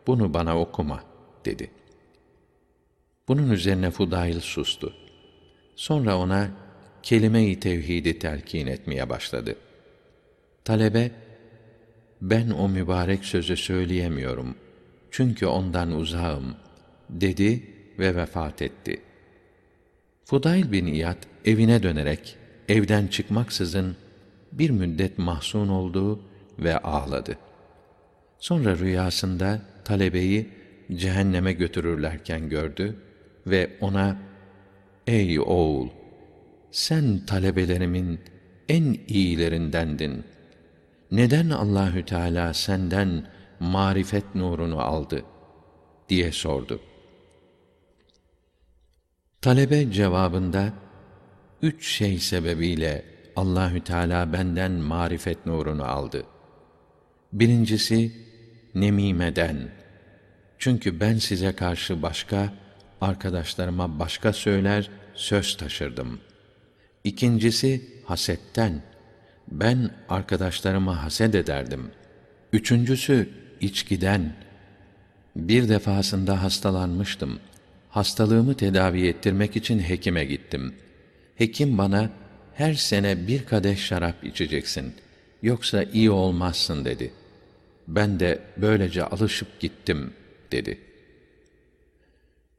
bunu bana okuma." dedi. Bunun üzerine Fudayl sustu. Sonra ona kelime-i tevhidi telkin etmeye başladı. Talebe, ben o mübarek sözü söyleyemiyorum. Çünkü ondan uzağım, dedi ve vefat etti. Fudayl bin İyad evine dönerek, evden çıkmaksızın bir müddet mahzun oldu ve ağladı. Sonra rüyasında talebeyi cehenneme götürürlerken gördü ve ona, Ey oğul! Sen talebelerimin en iyilerindendin. Neden Allahü Teala senden marifet nurunu aldı? diye sordu. Talebe cevabında üç şey sebebiyle Allahü Teala benden marifet nurunu aldı. Birincisi nemimeden. Çünkü ben size karşı başka, arkadaşlarıma başka söyler, söz taşırdım. İkincisi hasetten. Ben arkadaşlarıma haset ederdim. Üçüncüsü içkiden. Bir defasında hastalanmıştım. Hastalığımı tedavi ettirmek için hekime gittim. Hekim bana her sene bir kadeh şarap içeceksin. Yoksa iyi olmazsın dedi. Ben de böylece alışıp gittim dedi.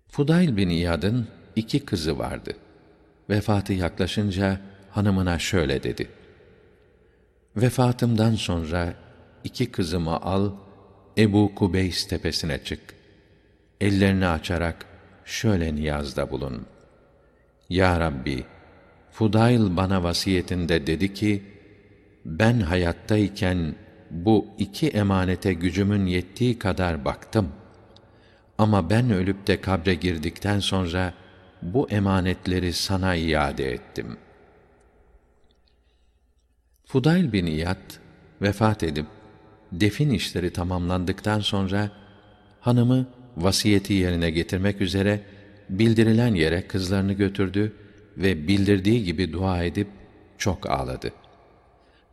Fudayl bin İyad'ın iki kızı vardı. Vefatı yaklaşınca hanımına şöyle dedi. Vefatımdan sonra iki kızımı al, Ebu Kubeys tepesine çık. Ellerini açarak şöyle niyazda bulun. Ya Rabbi, Fudayl bana vasiyetinde dedi ki, ben hayattayken bu iki emanete gücümün yettiği kadar baktım. Ama ben ölüp de kabre girdikten sonra bu emanetleri sana iade ettim. Fudayl bin İyad vefat edip defin işleri tamamlandıktan sonra hanımı vasiyeti yerine getirmek üzere bildirilen yere kızlarını götürdü ve bildirdiği gibi dua edip çok ağladı.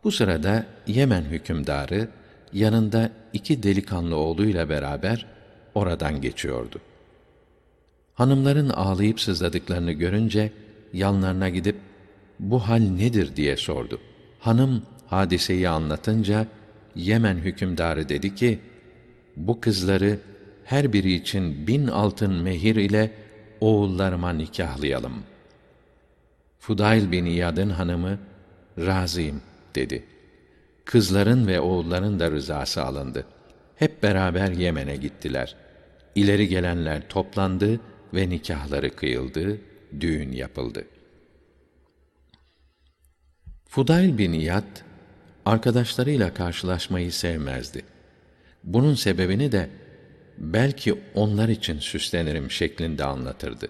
Bu sırada Yemen hükümdarı yanında iki delikanlı oğluyla beraber oradan geçiyordu. Hanımların ağlayıp sızladıklarını görünce yanlarına gidip bu hal nedir diye sordu. Hanım hadiseyi anlatınca Yemen hükümdarı dedi ki, bu kızları her biri için bin altın mehir ile oğullarıma nikahlayalım. Fudail bin İyad'ın hanımı, razıyım dedi. Kızların ve oğulların da rızası alındı. Hep beraber Yemen'e gittiler. İleri gelenler toplandı ve nikahları kıyıldı, düğün yapıldı. Fudail bin İyad, arkadaşlarıyla karşılaşmayı sevmezdi. Bunun sebebini de belki onlar için süslenirim şeklinde anlatırdı.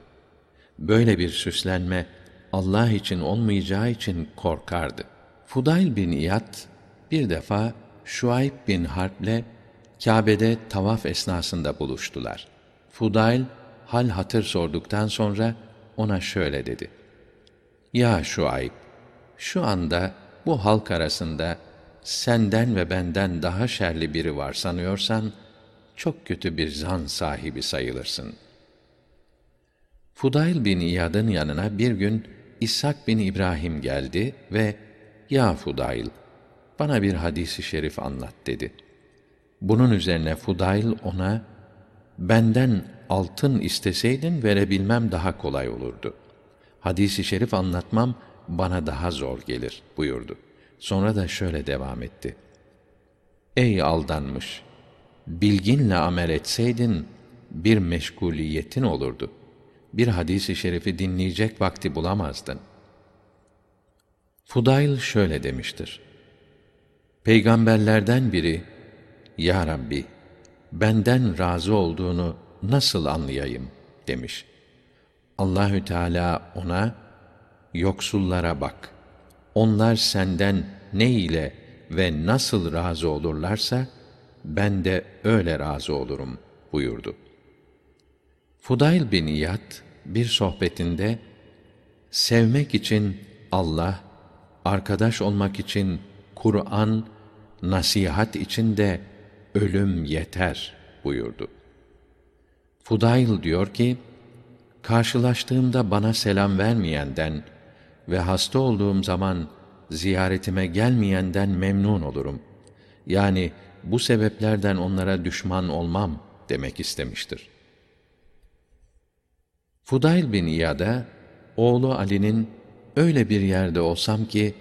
Böyle bir süslenme Allah için olmayacağı için korkardı. Fudail bin İyad bir defa Şuayb bin Harp'le Kâbe'de tavaf esnasında buluştular. Fudail hal hatır sorduktan sonra ona şöyle dedi. Ya Şuayb, şu anda bu halk arasında senden ve benden daha şerli biri var sanıyorsan, çok kötü bir zan sahibi sayılırsın. Fudail bin İyad'ın yanına bir gün İshak bin İbrahim geldi ve ''Ya Fudail, bana bir hadisi şerif anlat.'' dedi. Bunun üzerine Fudail ona ''Benden altın isteseydin verebilmem daha kolay olurdu. Hadisi şerif anlatmam bana daha zor gelir.'' buyurdu. Sonra da şöyle devam etti. Ey aldanmış! Bilginle amel etseydin, bir meşguliyetin olurdu. Bir hadisi şerifi dinleyecek vakti bulamazdın. Fudail şöyle demiştir. Peygamberlerden biri, Ya Rabbi, benden razı olduğunu nasıl anlayayım demiş. Allahü Teala ona yoksullara bak. Onlar senden ne ile ve nasıl razı olurlarsa ben de öyle razı olurum buyurdu. Fudail bin İyad bir sohbetinde sevmek için Allah, arkadaş olmak için Kur'an, nasihat için de ölüm yeter buyurdu. Fudail diyor ki, karşılaştığımda bana selam vermeyenden ve hasta olduğum zaman ziyaretime gelmeyenden memnun olurum. Yani bu sebeplerden onlara düşman olmam demek istemiştir. Fudail bin İyad'a, oğlu Ali'nin öyle bir yerde olsam ki,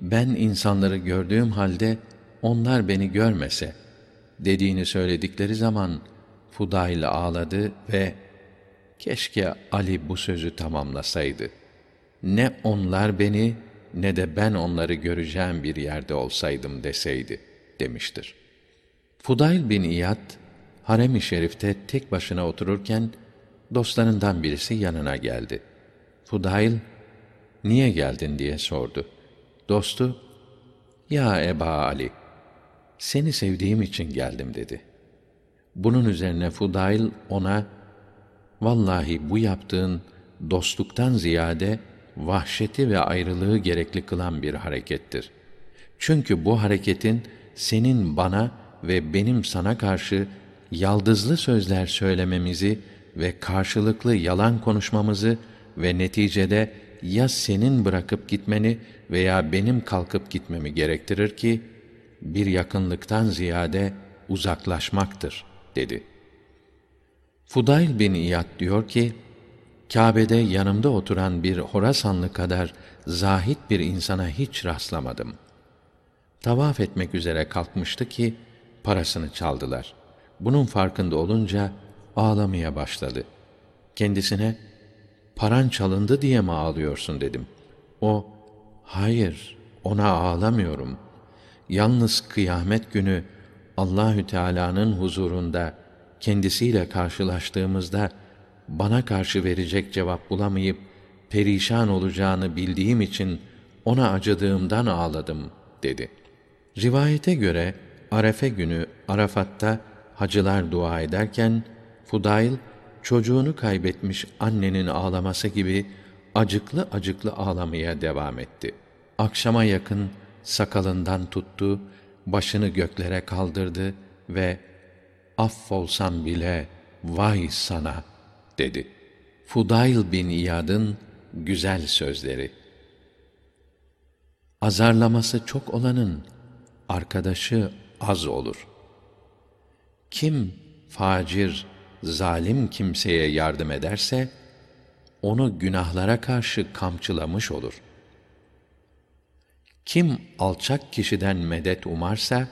ben insanları gördüğüm halde onlar beni görmese dediğini söyledikleri zaman Fudail ağladı ve keşke Ali bu sözü tamamlasaydı. Ne onlar beni ne de ben onları göreceğim bir yerde olsaydım deseydi demiştir. Fudail bin İyad harem-i şerifte tek başına otururken dostlarından birisi yanına geldi. Fudail niye geldin diye sordu. Dostu ya Eba Ali seni sevdiğim için geldim dedi. Bunun üzerine Fudail ona vallahi bu yaptığın dostluktan ziyade vahşeti ve ayrılığı gerekli kılan bir harekettir. Çünkü bu hareketin senin bana ve benim sana karşı yaldızlı sözler söylememizi ve karşılıklı yalan konuşmamızı ve neticede ya senin bırakıp gitmeni veya benim kalkıp gitmemi gerektirir ki bir yakınlıktan ziyade uzaklaşmaktır dedi. Fudail bin İyad diyor ki Kâbe'de yanımda oturan bir Horasanlı kadar zahit bir insana hiç rastlamadım. Tavaf etmek üzere kalkmıştı ki parasını çaldılar. Bunun farkında olunca ağlamaya başladı. Kendisine paran çalındı diye mi ağlıyorsun dedim. O hayır ona ağlamıyorum. Yalnız kıyamet günü Allahü Teala'nın huzurunda kendisiyle karşılaştığımızda bana karşı verecek cevap bulamayıp perişan olacağını bildiğim için ona acıdığımdan ağladım dedi. Rivayete göre Arefe günü Arafat'ta hacılar dua ederken Fudail çocuğunu kaybetmiş annenin ağlaması gibi acıklı acıklı ağlamaya devam etti. Akşama yakın sakalından tuttu, başını göklere kaldırdı ve affolsam bile vay sana dedi. Fudayl bin İyad'ın güzel sözleri. Azarlaması çok olanın arkadaşı az olur. Kim facir, zalim kimseye yardım ederse onu günahlara karşı kamçılamış olur. Kim alçak kişiden medet umarsa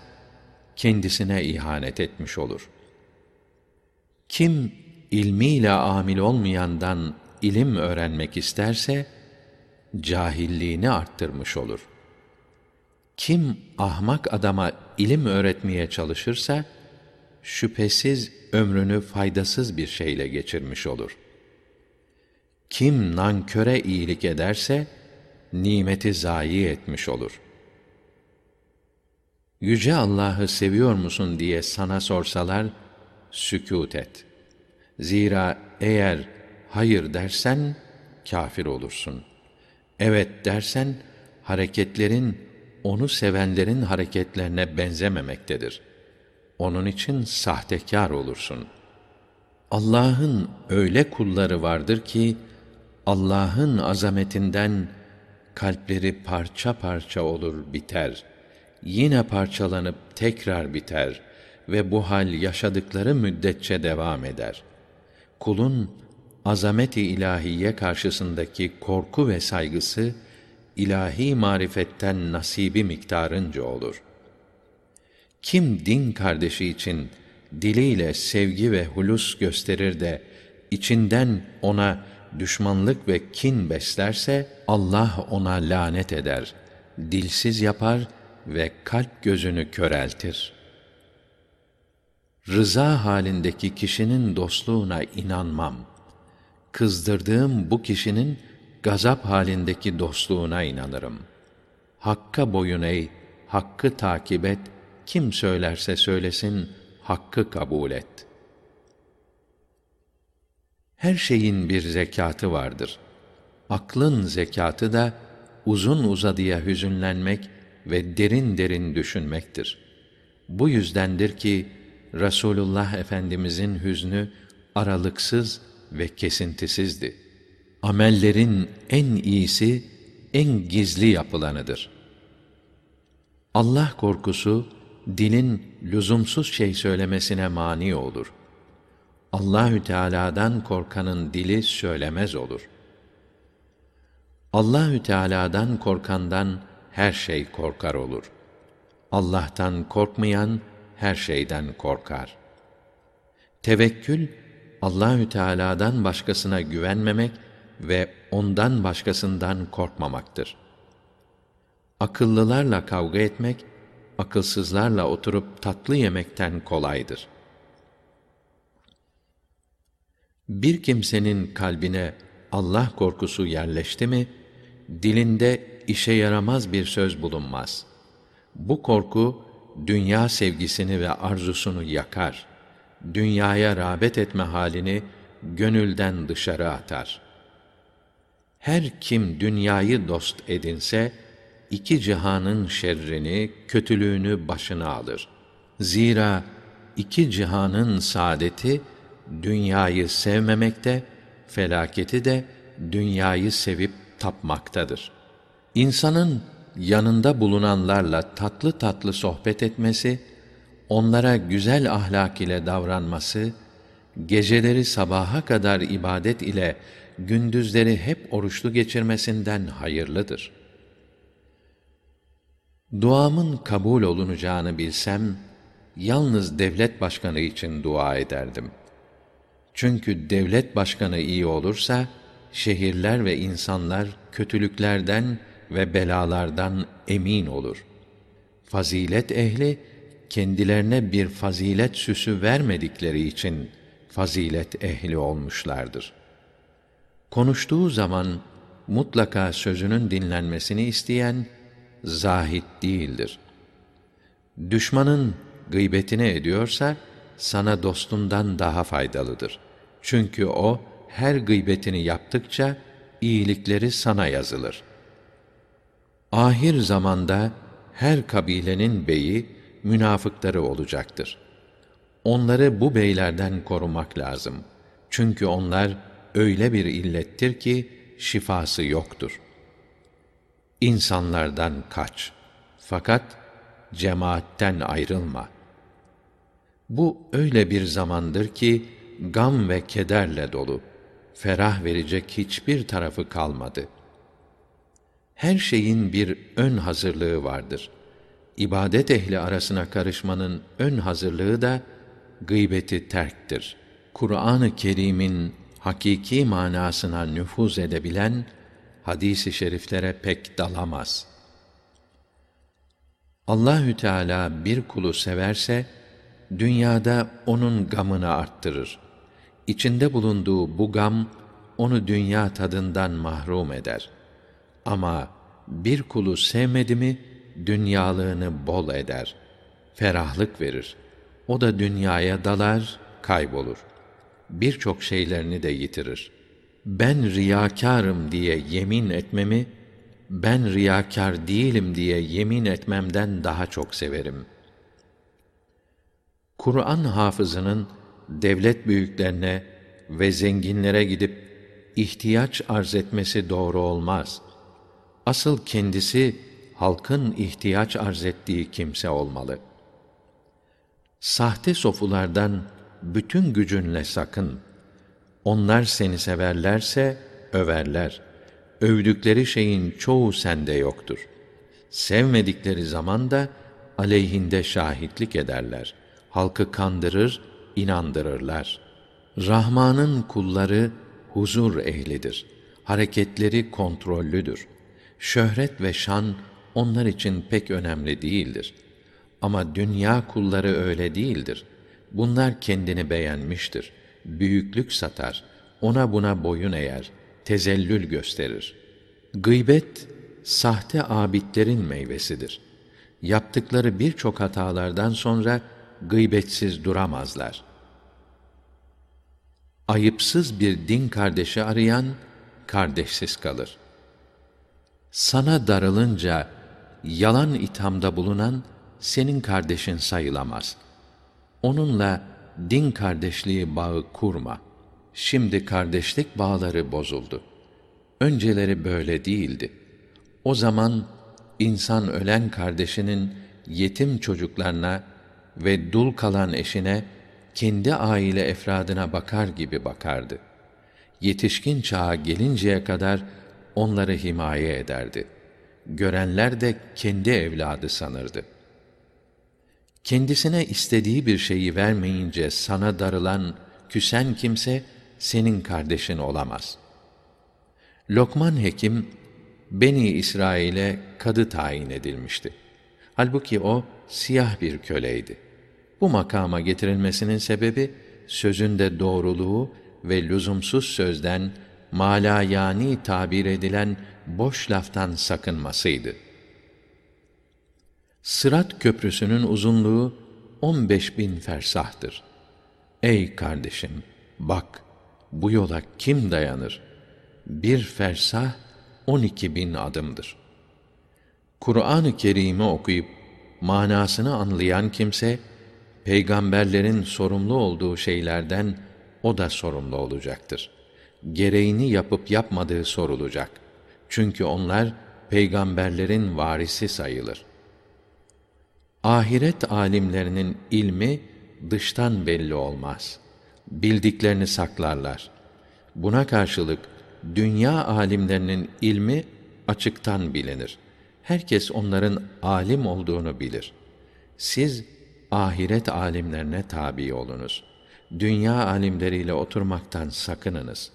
kendisine ihanet etmiş olur. Kim ilmiyle amil olmayandan ilim öğrenmek isterse cahilliğini arttırmış olur. Kim ahmak adama ilim öğretmeye çalışırsa şüphesiz ömrünü faydasız bir şeyle geçirmiş olur. Kim nanköre iyilik ederse nimeti zayi etmiş olur. Yüce Allah'ı seviyor musun diye sana sorsalar sükût et. Zira eğer hayır dersen kafir olursun. Evet dersen hareketlerin onu sevenlerin hareketlerine benzememektedir. Onun için sahtekâr olursun. Allah'ın öyle kulları vardır ki Allah'ın azametinden kalpleri parça parça olur biter. Yine parçalanıp tekrar biter ve bu hal yaşadıkları müddetçe devam eder. Kulun azamet-i ilahiye karşısındaki korku ve saygısı ilahi marifetten nasibi miktarınca olur. Kim din kardeşi için diliyle sevgi ve hulus gösterir de içinden ona düşmanlık ve kin beslerse Allah ona lanet eder, dilsiz yapar ve kalp gözünü köreltir. Rıza halindeki kişinin dostluğuna inanmam. Kızdırdığım bu kişinin gazap halindeki dostluğuna inanırım. Hakka boyun eğ, hakkı takip et, kim söylerse söylesin, hakkı kabul et.'' Her şeyin bir zekatı vardır. Aklın zekatı da uzun uzadıya hüzünlenmek ve derin derin düşünmektir. Bu yüzdendir ki Rasulullah Efendimizin hüznü aralıksız ve kesintisizdi. Amellerin en iyisi en gizli yapılanıdır. Allah korkusu dilin lüzumsuz şey söylemesine mani olur.'' Allahü Teala'dan korkanın dili söylemez olur. Allahü Teala'dan korkandan her şey korkar olur. Allah'tan korkmayan her şeyden korkar. Tevekkül Allahü Teala'dan başkasına güvenmemek ve ondan başkasından korkmamaktır. Akıllılarla kavga etmek, akılsızlarla oturup tatlı yemekten kolaydır. Bir kimsenin kalbine Allah korkusu yerleşti mi, dilinde işe yaramaz bir söz bulunmaz. Bu korku, dünya sevgisini ve arzusunu yakar. Dünyaya rağbet etme halini gönülden dışarı atar. Her kim dünyayı dost edinse, iki cihanın şerrini, kötülüğünü başına alır. Zira iki cihanın saadeti, dünyayı sevmemekte, felaketi de dünyayı sevip tapmaktadır. İnsanın yanında bulunanlarla tatlı tatlı sohbet etmesi, onlara güzel ahlak ile davranması, geceleri sabaha kadar ibadet ile gündüzleri hep oruçlu geçirmesinden hayırlıdır. Duamın kabul olunacağını bilsem, yalnız devlet başkanı için dua ederdim.'' Çünkü devlet başkanı iyi olursa şehirler ve insanlar kötülüklerden ve belalardan emin olur. Fazilet ehli kendilerine bir fazilet süsü vermedikleri için fazilet ehli olmuşlardır. Konuştuğu zaman mutlaka sözünün dinlenmesini isteyen zahit değildir. Düşmanın gıybetini ediyorsa sana dostundan daha faydalıdır. Çünkü o her gıybetini yaptıkça iyilikleri sana yazılır. Ahir zamanda her kabilenin beyi münafıkları olacaktır. Onları bu beylerden korumak lazım. Çünkü onlar öyle bir illettir ki şifası yoktur. İnsanlardan kaç. Fakat cemaatten ayrılma. Bu öyle bir zamandır ki gam ve kederle dolu. Ferah verecek hiçbir tarafı kalmadı. Her şeyin bir ön hazırlığı vardır. İbadet ehli arasına karışmanın ön hazırlığı da gıybeti terktir. Kur'an-ı Kerim'in hakiki manasına nüfuz edebilen hadisi şeriflere pek dalamaz. Allahü Teala bir kulu severse dünyada onun gamını arttırır. İçinde bulunduğu bu gam onu dünya tadından mahrum eder. Ama bir kulu sevmedi mi dünyalığını bol eder. Ferahlık verir. O da dünyaya dalar, kaybolur. Birçok şeylerini de yitirir. Ben riyakârım diye yemin etmemi ben riyakâr değilim diye yemin etmemden daha çok severim. Kur'an hafızının devlet büyüklerine ve zenginlere gidip ihtiyaç arz etmesi doğru olmaz. Asıl kendisi halkın ihtiyaç arz ettiği kimse olmalı. Sahte sofulardan bütün gücünle sakın. Onlar seni severlerse överler. Övdükleri şeyin çoğu sende yoktur. Sevmedikleri zaman da aleyhinde şahitlik ederler. Halkı kandırır, inandırırlar. Rahman'ın kulları huzur ehlidir. Hareketleri kontrollüdür. Şöhret ve şan onlar için pek önemli değildir. Ama dünya kulları öyle değildir. Bunlar kendini beğenmiştir. Büyüklük satar, ona buna boyun eğer, tezellül gösterir. Gıybet, sahte abidlerin meyvesidir. Yaptıkları birçok hatalardan sonra gıybetsiz duramazlar. Ayıpsız bir din kardeşi arayan, kardeşsiz kalır. Sana darılınca, yalan ithamda bulunan, senin kardeşin sayılamaz. Onunla din kardeşliği bağı kurma. Şimdi kardeşlik bağları bozuldu. Önceleri böyle değildi. O zaman insan ölen kardeşinin yetim çocuklarına ve dul kalan eşine kendi aile efradına bakar gibi bakardı. Yetişkin çağa gelinceye kadar onları himaye ederdi. Görenler de kendi evladı sanırdı. Kendisine istediği bir şeyi vermeyince sana darılan, küsen kimse senin kardeşin olamaz. Lokman Hekim Beni İsrail'e kadı tayin edilmişti. Halbuki o siyah bir köleydi. Bu makama getirilmesinin sebebi sözünde doğruluğu ve lüzumsuz sözden malayani tabir edilen boş laftan sakınmasıydı. Sırat köprüsünün uzunluğu on beş bin fersahtır. Ey kardeşim, bak, bu yola kim dayanır? Bir fersah on iki bin adımdır. Kur'an-ı Kerim'i okuyup manasını anlayan kimse peygamberlerin sorumlu olduğu şeylerden o da sorumlu olacaktır. Gereğini yapıp yapmadığı sorulacak. Çünkü onlar peygamberlerin varisi sayılır. Ahiret alimlerinin ilmi dıştan belli olmaz. Bildiklerini saklarlar. Buna karşılık dünya alimlerinin ilmi açıktan bilinir. Herkes onların alim olduğunu bilir. Siz ahiret alimlerine tabi olunuz. Dünya alimleriyle oturmaktan sakınınız.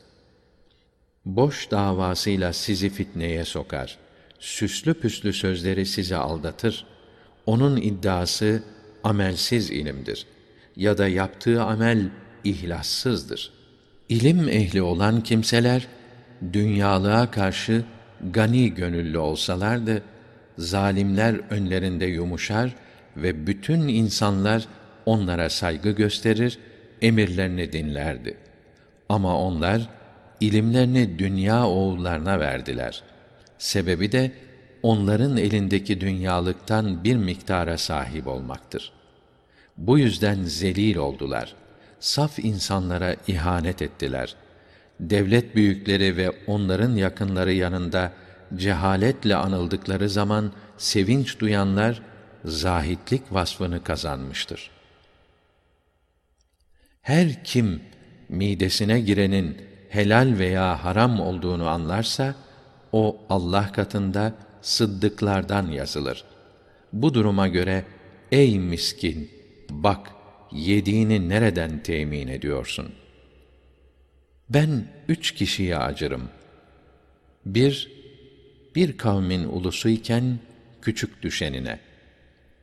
Boş davasıyla sizi fitneye sokar. Süslü püslü sözleri sizi aldatır. Onun iddiası amelsiz ilimdir ya da yaptığı amel ihlassızdır. İlim ehli olan kimseler dünyalığa karşı gani gönüllü olsalardı zalimler önlerinde yumuşar ve bütün insanlar onlara saygı gösterir, emirlerini dinlerdi. Ama onlar ilimlerini dünya oğullarına verdiler. Sebebi de onların elindeki dünyalıktan bir miktara sahip olmaktır. Bu yüzden zelil oldular. Saf insanlara ihanet ettiler. devlet büyükleri ve onların yakınları yanında cehaletle anıldıkları zaman sevinç duyanlar zahitlik vasfını kazanmıştır. Her kim midesine girenin helal veya haram olduğunu anlarsa o Allah katında sıddıklardan yazılır. Bu duruma göre ey miskin bak yediğini nereden temin ediyorsun? Ben üç kişiye acırım. Bir, bir kavmin ulusu iken küçük düşenine.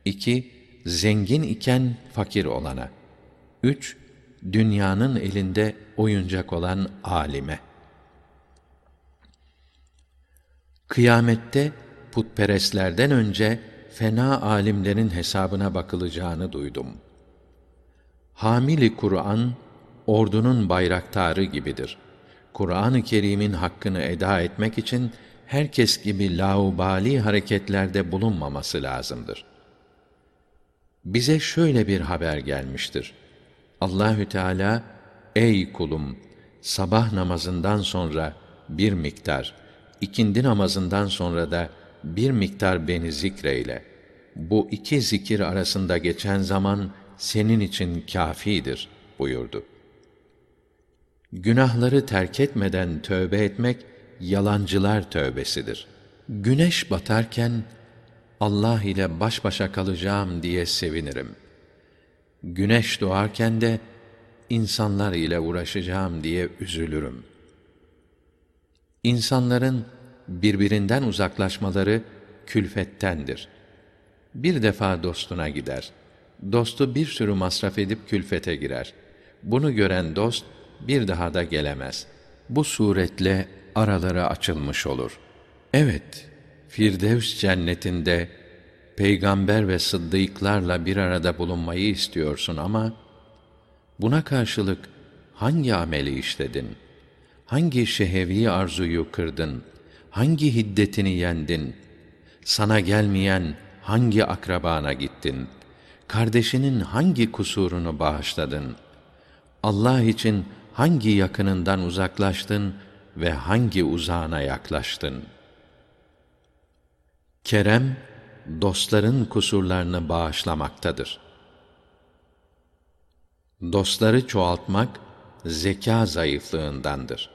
İki, zengin iken fakir olana. Üç, dünyanın elinde oyuncak olan alime. Kıyamette putperestlerden önce fena alimlerin hesabına bakılacağını duydum. Hamili Kur'an ordunun bayraktarı gibidir. Kur'an-ı Kerim'in hakkını eda etmek için herkes gibi laubali hareketlerde bulunmaması lazımdır. Bize şöyle bir haber gelmiştir. Allahü Teala ey kulum sabah namazından sonra bir miktar ikindi namazından sonra da bir miktar beni zikreyle. Bu iki zikir arasında geçen zaman senin için kâfidir buyurdu. Günahları terk etmeden tövbe etmek yalancılar tövbesidir. Güneş batarken Allah ile baş başa kalacağım diye sevinirim. Güneş doğarken de insanlar ile uğraşacağım diye üzülürüm. İnsanların birbirinden uzaklaşmaları külfettendir. Bir defa dostuna gider. Dostu bir sürü masraf edip külfete girer. Bunu gören dost bir daha da gelemez. Bu suretle araları açılmış olur. Evet, Firdevs cennetinde peygamber ve sıddıklarla bir arada bulunmayı istiyorsun ama buna karşılık hangi ameli işledin? Hangi şehevi arzuyu kırdın? Hangi hiddetini yendin? Sana gelmeyen hangi akrabana gittin? Kardeşinin hangi kusurunu bağışladın? Allah için hangi yakınından uzaklaştın ve hangi uzağına yaklaştın? Kerem, dostların kusurlarını bağışlamaktadır. Dostları çoğaltmak, zeka zayıflığındandır.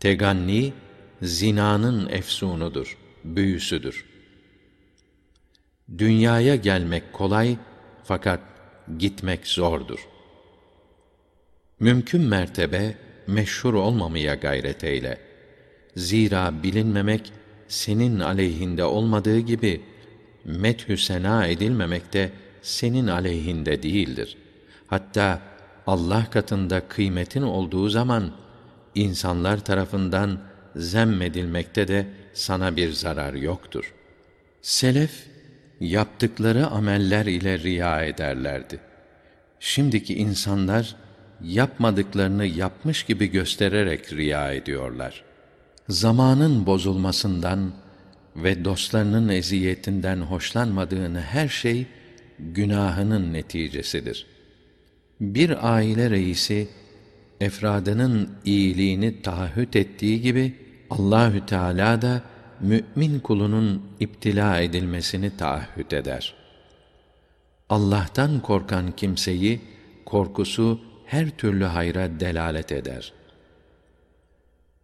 Teganni, zinanın efsunudur, büyüsüdür. Dünyaya gelmek kolay fakat gitmek zordur. Mümkün mertebe meşhur olmamaya gayret eyle. Zira bilinmemek senin aleyhinde olmadığı gibi methü sena edilmemek de senin aleyhinde değildir. Hatta Allah katında kıymetin olduğu zaman insanlar tarafından zemmedilmekte de sana bir zarar yoktur. Selef yaptıkları ameller ile riya ederlerdi. Şimdiki insanlar yapmadıklarını yapmış gibi göstererek riya ediyorlar. Zamanın bozulmasından ve dostlarının eziyetinden hoşlanmadığını her şey günahının neticesidir. Bir aile reisi efradının iyiliğini taahhüt ettiği gibi Allahü Teala da mümin kulunun iptila edilmesini taahhüt eder. Allah'tan korkan kimseyi korkusu her türlü hayra delalet eder.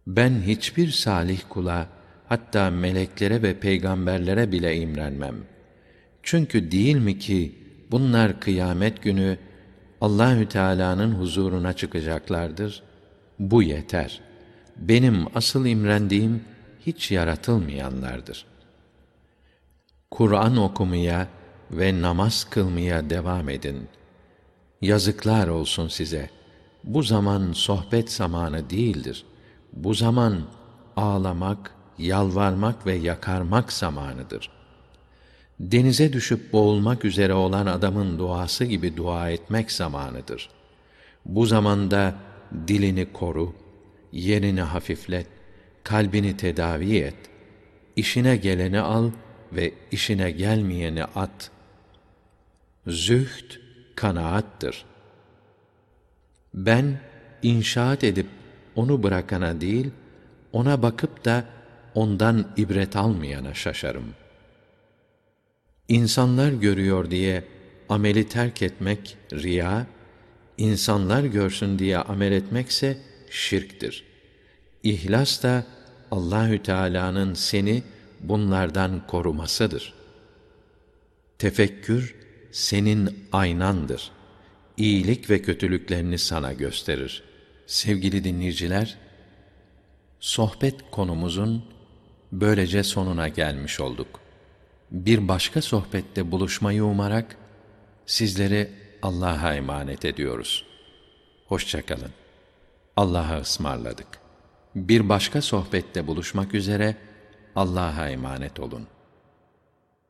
Ben hiçbir salih kula hatta meleklere ve peygamberlere bile imrenmem. Çünkü değil mi ki bunlar kıyamet günü Allahü Teala'nın huzuruna çıkacaklardır. Bu yeter. Benim asıl imrendiğim hiç yaratılmayanlardır. Kur'an okumaya ve namaz kılmaya devam edin. Yazıklar olsun size. Bu zaman sohbet zamanı değildir. Bu zaman ağlamak, yalvarmak ve yakarmak zamanıdır denize düşüp boğulmak üzere olan adamın duası gibi dua etmek zamanıdır. Bu zamanda dilini koru, yerini hafiflet, kalbini tedavi et, işine geleni al ve işine gelmeyeni at. Zühd, kanaattır. Ben, inşaat edip onu bırakana değil, ona bakıp da ondan ibret almayana şaşarım. İnsanlar görüyor diye ameli terk etmek riya, insanlar görsün diye amel etmekse şirktir. İhlas da Allahü Teala'nın seni bunlardan korumasıdır. Tefekkür senin aynandır. İyilik ve kötülüklerini sana gösterir. Sevgili dinleyiciler, sohbet konumuzun böylece sonuna gelmiş olduk. Bir başka sohbette buluşmayı umarak sizleri Allah'a emanet ediyoruz. Hoşçakalın. Allah'a ısmarladık. Bir başka sohbette buluşmak üzere Allah'a emanet olun.